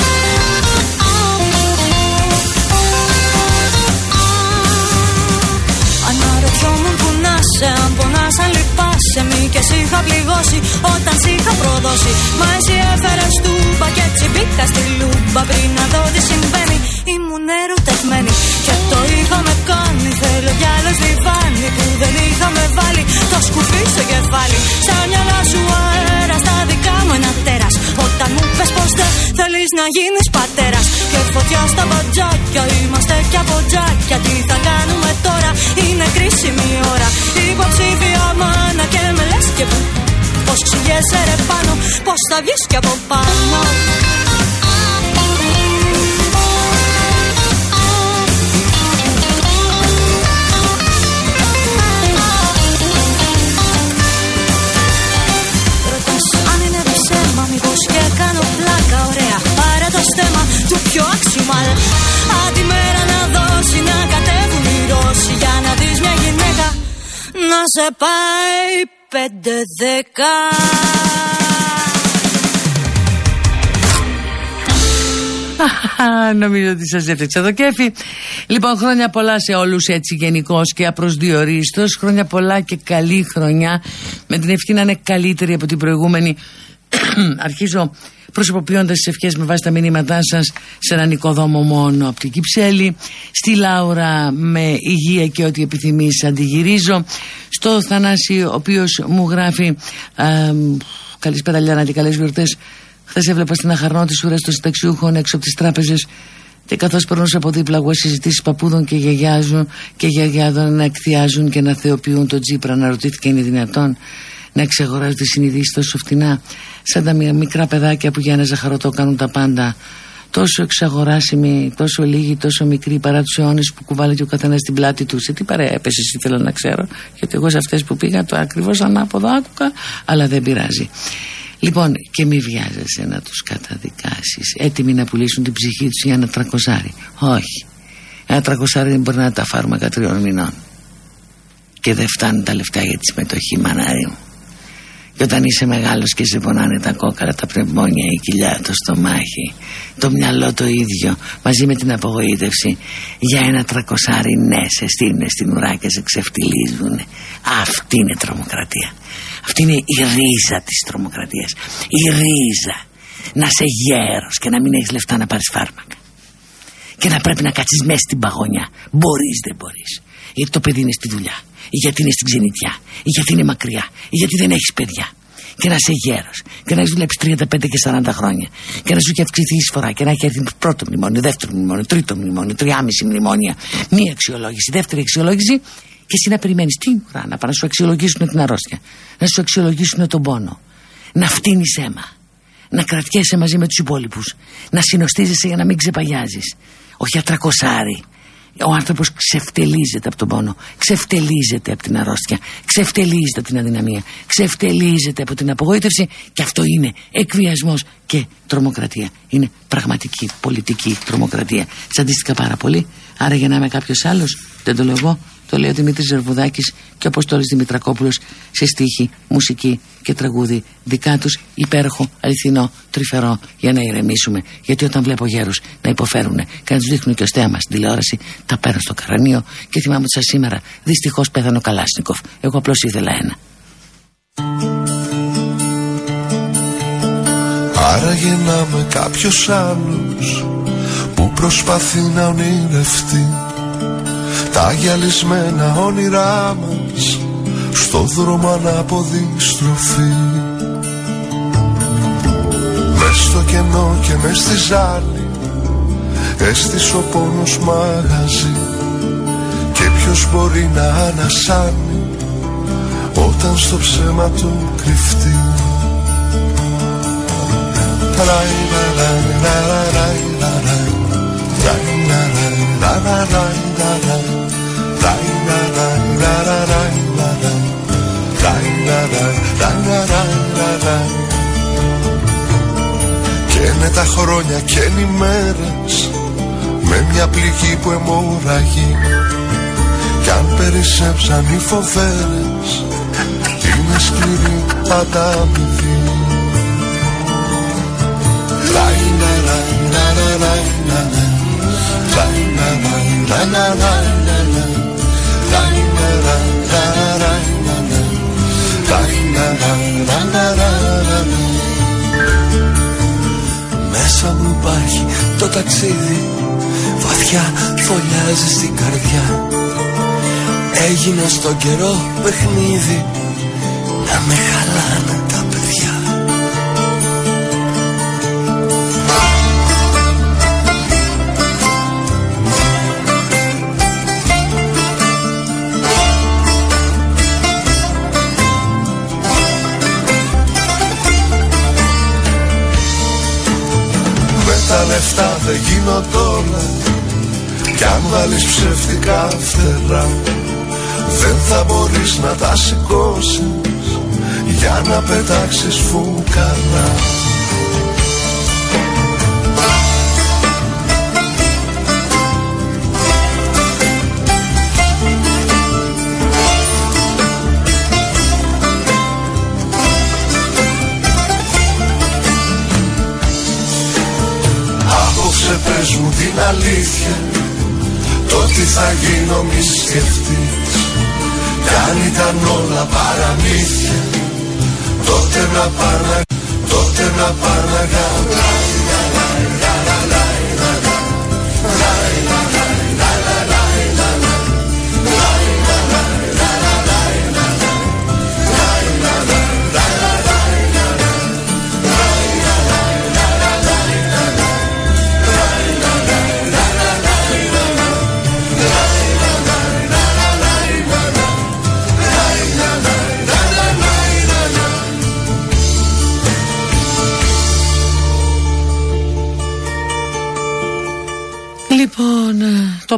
Αναρωτιόμουν που να σε αν πονάς αν λυπάσαι μη και σ' είχα πληγώσει όταν σ' είχα προδώσει. Μα εσύ έφερες τούμπα και έτσι μπήκα στη λούμπα πριν να δω τι συμβαίνει. Ήμουν ερωτευμένη και το είχαμε κάνει. Θέλω κι άλλες λιβάνι που δεν είχαμε βάλει. Το σκουφί στο κεφάλι στα μυαλά σου αέρα στα δικά μου ένα τέρας. Όταν μου πες πως δεν θέλεις να γίνεις πατέρας και φωτιά στα μπατζάκια είμαστε κι από τζάκια τι θα κάνουμε τώρα είναι κρίσιμη ώρα Υποψήφια μάνα και με λες και που Πως ξηγέσαι ρε πάνω Πως θα βγεις κι από πάνω το στέμα του πιο αξιμάλ Άντι μέρα να δώσει να κατέβουν οι Ρώσοι. Για να δεις μια γυναίκα να σε πάει πέντε δέκα. Νομίζω ότι σας έφτιαξα το κέφι. Λοιπόν χρόνια πολλά σε όλους έτσι γενικώς και απροσδιορίστος Χρόνια πολλά και καλή χρονιά. Με την ευχή να είναι καλύτερη από την προηγούμενη Αρχίζω προσωποποιώντας τις ευχές με βάση τα μηνύματά σας σε έναν οικοδόμο μόνο από την Κυψέλη. Στη Λάουρα με υγεία και ό,τι επιθυμείς αντιγυρίζω. Στο Θανάση, ο οποίος μου γράφει. Καλησπέρα, Λιάννα, και καλές γιορτές. Χθες έβλεπα στην αχαρνότη ουρά των συνταξιούχων έξω από τις τράπεζες και καθώς περνούσα από δίπλα εγώ συζητήσεις παππούδων και γιαγιάζων και γιαγιάδων να εκθιάζουν και να θεοποιούν τον Τζίπρα, να ρωτήθηκε είναι δυνατόν να εξαγοράζουν τι συνειδήσεις τόσο φτηνά, σαν τα μικρά παιδάκια που για ένα ζαχαρωτό κάνουν τα πάντα. Τόσο εξαγοράσιμοι, τόσο λίγοι, τόσο μικροί παρά τους αιώνες που κουβάλλει και ο καθένας στην πλάτη του. Σε τι παρέα έπεσες, ήθελα να ξέρω. Γιατί εγώ σε αυτές που πήγα το ακριβώς ανάποδο άκουγα, αλλά δεν πειράζει. Λοιπόν, και μη βιάζεσαι να τους καταδικάσεις. Έτοιμοι να πουλήσουν την ψυχή τους για ένα τρακοσάρι. Όχι. Ένα τρακοσάρι δεν μπορεί να τα φάρμακα τριών μηνών. Και δεν φτάνουν τα λεφτά για τη συμμετοχή, μανάρι μου. Και όταν είσαι μεγάλος και σε πονάνε τα κόκκαρα, τα πνευμόνια, η κοιλιά, το στομάχι, το μυαλό το ίδιο, μαζί με την απογοήτευση, για ένα τρακοσάρι ναι, σε στείλουν στην ουρά και σε ξεφτιλίζουν. Αυτή είναι τρομοκρατία. Αυτή είναι η ρίζα της τρομοκρατίας. Η ρίζα. Να σε γέρος και να μην έχεις λεφτά να πάρεις φάρμακα. Και να πρέπει να κάτσεις μέσα στην παγωνιά. Μπορείς δεν μπορείς. Γιατί το παιδί είναι στη δουλειά ή γιατί είναι στην ξενιτιά, ή γιατί είναι μακριά, ή γιατί δεν έχεις παιδιά. Και να είσαι γέρος, και να έχεις δουλέψει 35 και 40 χρόνια, και να σου έχει αυξηθεί η εισφορά, και να έχει έρθει πρώτο μνημόνιο, δεύτερο μνημόνιο, τρίτο μνημόνιο, τριάμιση μνημόνια, μία αξιολόγηση, δεύτερη αξιολόγηση, και εσύ να περιμένεις τι ώρα να πάνε να σου αξιολογήσουν την αρρώστια, να σου αξιολογήσουν τον πόνο, να φτύνεις αίμα, να κρατιέσαι μαζί με τους υπόλοιπους, να συνοστίζεσαι για να μην ξεπαγιάζεις. Όχι ατρακοσάρι, ο άνθρωπος ξεφτελίζεται από τον πόνο, ξεφτελίζεται από την αρρώστια, ξεφτελίζεται από την αδυναμία, ξεφτελίζεται από την απογοήτευση και αυτό είναι εκβιασμός και τρομοκρατία. Είναι πραγματική πολιτική τρομοκρατία. Τσαντίστηκα πάρα πολύ, άρα για να είμαι κάποιος άλλος, δεν το λέω εγώ, το λέει ο Δημήτρης Ζερβουδάκης και ο Αποστόλης Δημητρακόπουλος σε στίχη, μουσική και τραγούδι δικά τους υπέροχο, αληθινό, τρυφερό για να ηρεμήσουμε. Γιατί όταν βλέπω γέρους να υποφέρουν και να τους δείχνουν και ο στέμα στην τηλεόραση, τα παίρνω στο καρανίο και θυμάμαι ότι σας σήμερα δυστυχώς πέθανε ο Καλάσνικοφ. Εγώ απλώς ήθελα ένα. Άρα γεννάμε κάποιος άλλος που προσπαθεί να ονειρευτεί τα γυαλισμένα όνειρά μας στο δρόμο ανάποδη στροφή Μες στο κενό και μες στη ζάλη έστησε ο πόνος μαγαζί και ποιος μπορεί να ανασάνει όταν στο ψέμα του κρυφτεί και με τα χρόνια και οι μέρες Με μια πληγή που αιμορραγεί Κι αν περισσέψαν οι φοβέρες Είναι σκληρή πάντα αμοιβή μέσα μου υπάρχει το ταξίδι. Βαθιά φωλιάζει στην καρδιά. Έγινα στον καιρό παιχνίδι. Να με χαλάνε τα λεφτά δεν γίνονται όλα. Κι αν βάλεις ψεύτικα φτερά Δεν θα μπορείς να τα σηκώσεις Για να πετάξεις φουκανά αλήθεια. Το τι θα γίνω μη σκεφτείς. Κι αν ήταν όλα παραμύθια Τότε να πάρνα, τότε να πάρνα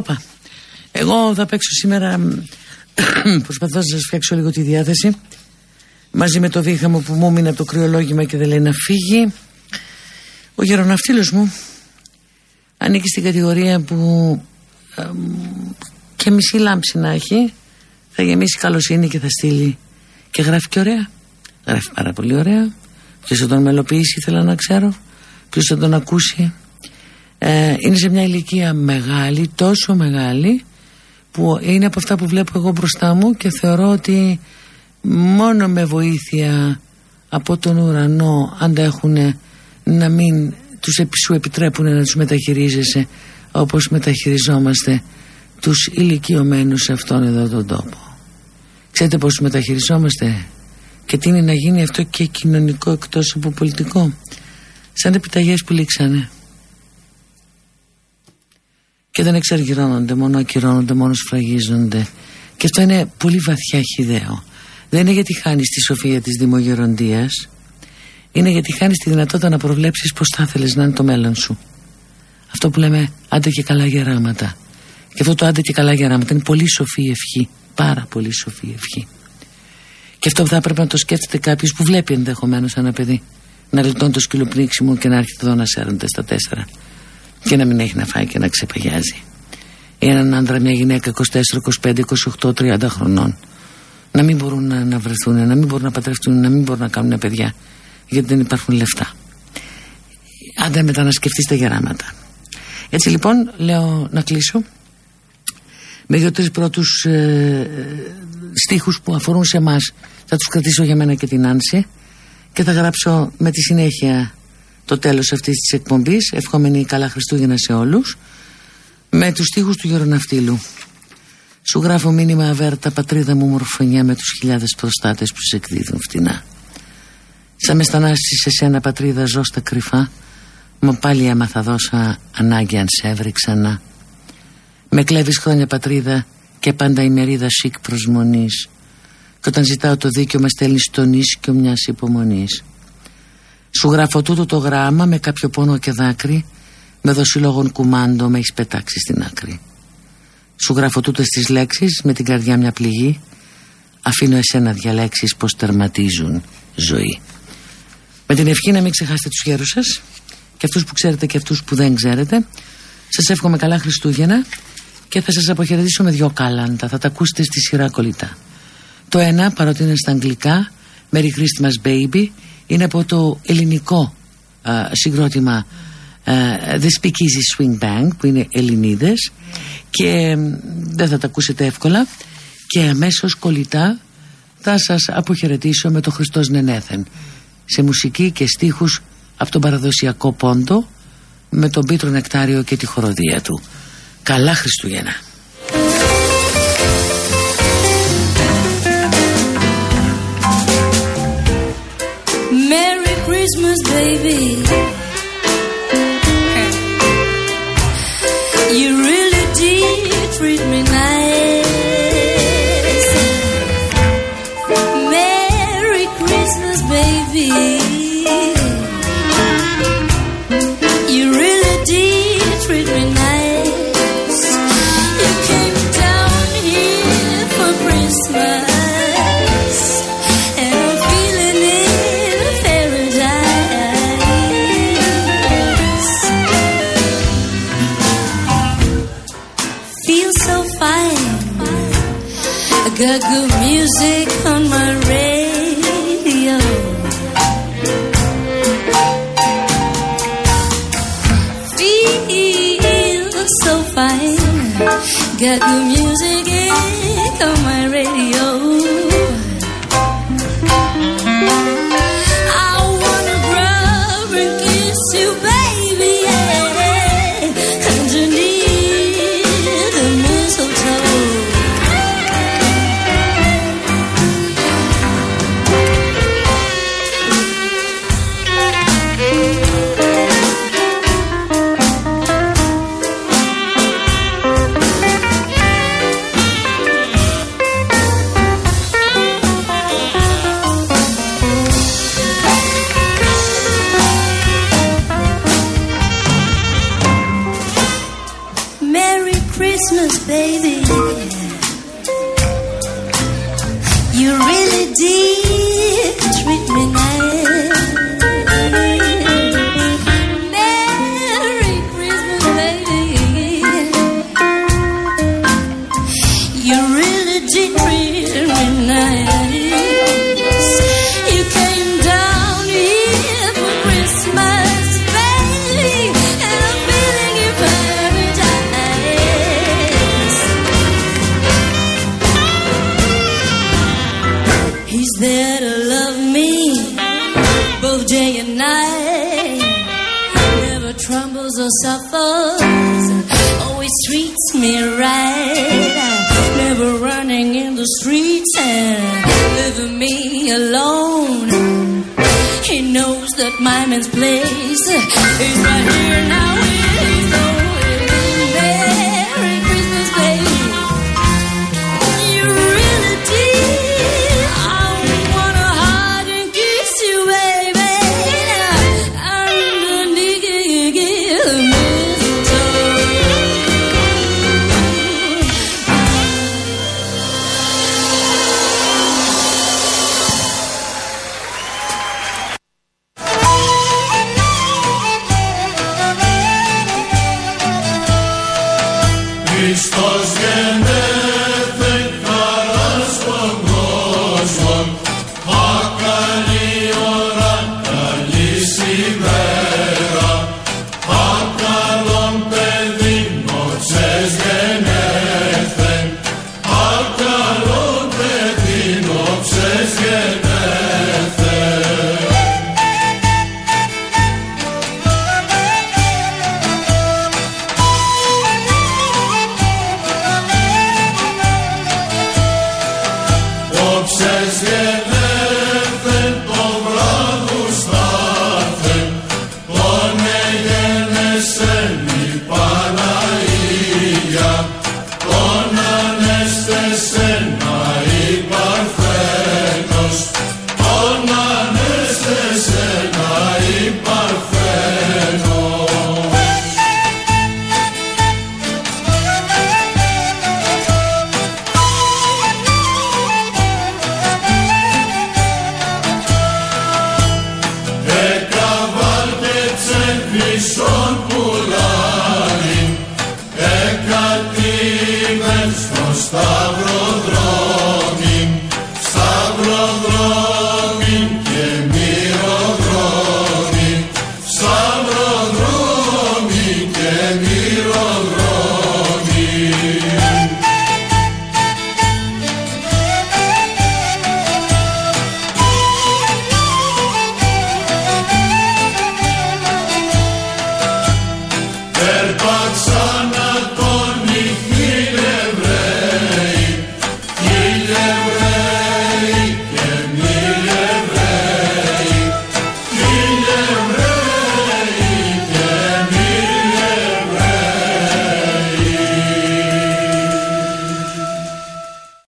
το είπα. Εγώ θα παίξω σήμερα. Προσπαθώ να σας φτιάξω λίγο τη διάθεση. Μαζί με το δίχαμο που μου μείνει από το κρυολόγημα και δεν λέει να φύγει. Ο γεροναυτήλος μου ανήκει στην κατηγορία που και μισή λάμψη να έχει θα γεμίσει καλοσύνη και θα στείλει και γράφει και ωραία. Γράφει πάρα πολύ ωραία. Ποιος θα τον μελοποιήσει, ήθελα να ξέρω. Ποιος θα τον ακούσει ε, είναι σε μια ηλικία μεγάλη, τόσο μεγάλη που είναι από αυτά που βλέπω εγώ μπροστά μου και θεωρώ ότι μόνο με βοήθεια από τον ουρανό αντέχουν να μην τους σου επιτρέπουν να τους μεταχειρίζεσαι όπως μεταχειριζόμαστε τους ηλικιωμένους σε αυτόν εδώ τον τόπο. Ξέρετε πώς μεταχειριζόμαστε και τι είναι να γίνει αυτό και κοινωνικό εκτός από πολιτικό. Σαν επιταγές που λήξανε και δεν εξαργυρώνονται, μόνο ακυρώνονται, μόνο σφραγίζονται. Και αυτό είναι πολύ βαθιά χιδαίο. Δεν είναι γιατί χάνεις τη σοφία της δημογεροντίας, είναι γιατί χάνεις τη δυνατότητα να προβλέψεις πώς θα ήθελε να είναι το μέλλον σου. Αυτό που λέμε άντε και καλά γεράματα. Και αυτό το άντε και καλά γεράματα είναι πολύ σοφή ευχή. Πάρα πολύ σοφή ευχή. Και αυτό θα έπρεπε να το σκέφτεται κάποιος που βλέπει ενδεχομένως ένα παιδί να λιτώνει το σκυλοπνίξιμο και να έρχεται εδώ να σέρνεται στα τέσσερα και να μην έχει να φάει και να ξεπαγιάζει. Ή έναν άντρα, μια γυναίκα 24, 25, 28, 30 χρονών. Να μην μπορούν να, να βρεθούν, να μην μπορούν να πατρευτούν, να μην μπορούν να κάνουν παιδιά. Γιατί δεν υπάρχουν λεφτά. Άντε μετά να σκεφτεί τα γεράματα. Έτσι λοιπόν λέω να κλείσω με δύο-τρεις πρώτους ε, στίχους που αφορούν σε εμάς. Θα τους κρατήσω για μένα και την Άνση και θα γράψω με τη συνέχεια το τέλος αυτής της εκπομπής. Ευχόμενοι καλά Χριστούγεννα σε όλους. Με τους στίχους του Γεροναυτήλου σου γράφω μήνυμα αβέρτα πατρίδα μου μορφωνιά με τους χιλιάδες προστάτες που σε εκδίδουν φτηνά. Σαν με στανάσεις σε σένα πατρίδα ζω στα κρυφά. Μα πάλι έμαθα δώσα ανάγκη αν σε έβρι ξανά. Με κλέβεις χρόνια πατρίδα και πάντα η μερίδα σικ προσμονής. Και όταν ζητάω το δίκιο με στέλνεις τον ίσκιο μιας υπομονής σου γράφω τούτο το γράμμα με κάποιο πόνο και δάκρυ. Με δοσιλόγων κουμάντο με έχεις πετάξει στην άκρη. Σου γράφω τούτες τις λέξεις με την καρδιά μια πληγή. Αφήνω εσένα διαλέξεις πως τερματίζουν ζωή. Με την ευχή να μην ξεχάσετε τους γέρους σας Και αυτούς που ξέρετε και αυτούς που δεν ξέρετε. Σας εύχομαι καλά Χριστούγεννα Και θα σας αποχαιρετήσω με δυο κάλαντα. Θα τα ακούσετε στη σειρά κολλητά. Το ένα παρότι είναι στα αγγλικά Merry Christmas Baby είναι από το ελληνικό α, συγκρότημα α, The Speakeasy Swing Band που είναι Ελληνίδες και δεν θα τα ακούσετε εύκολα και αμέσως κολλητά θα σας αποχαιρετήσω με το Χριστός Νενέθεν σε μουσική και στίχους από τον παραδοσιακό πόντο με τον Πίτρο Νεκτάριο και τη χοροδία του. Καλά Χριστούγεννα! Baby. at the.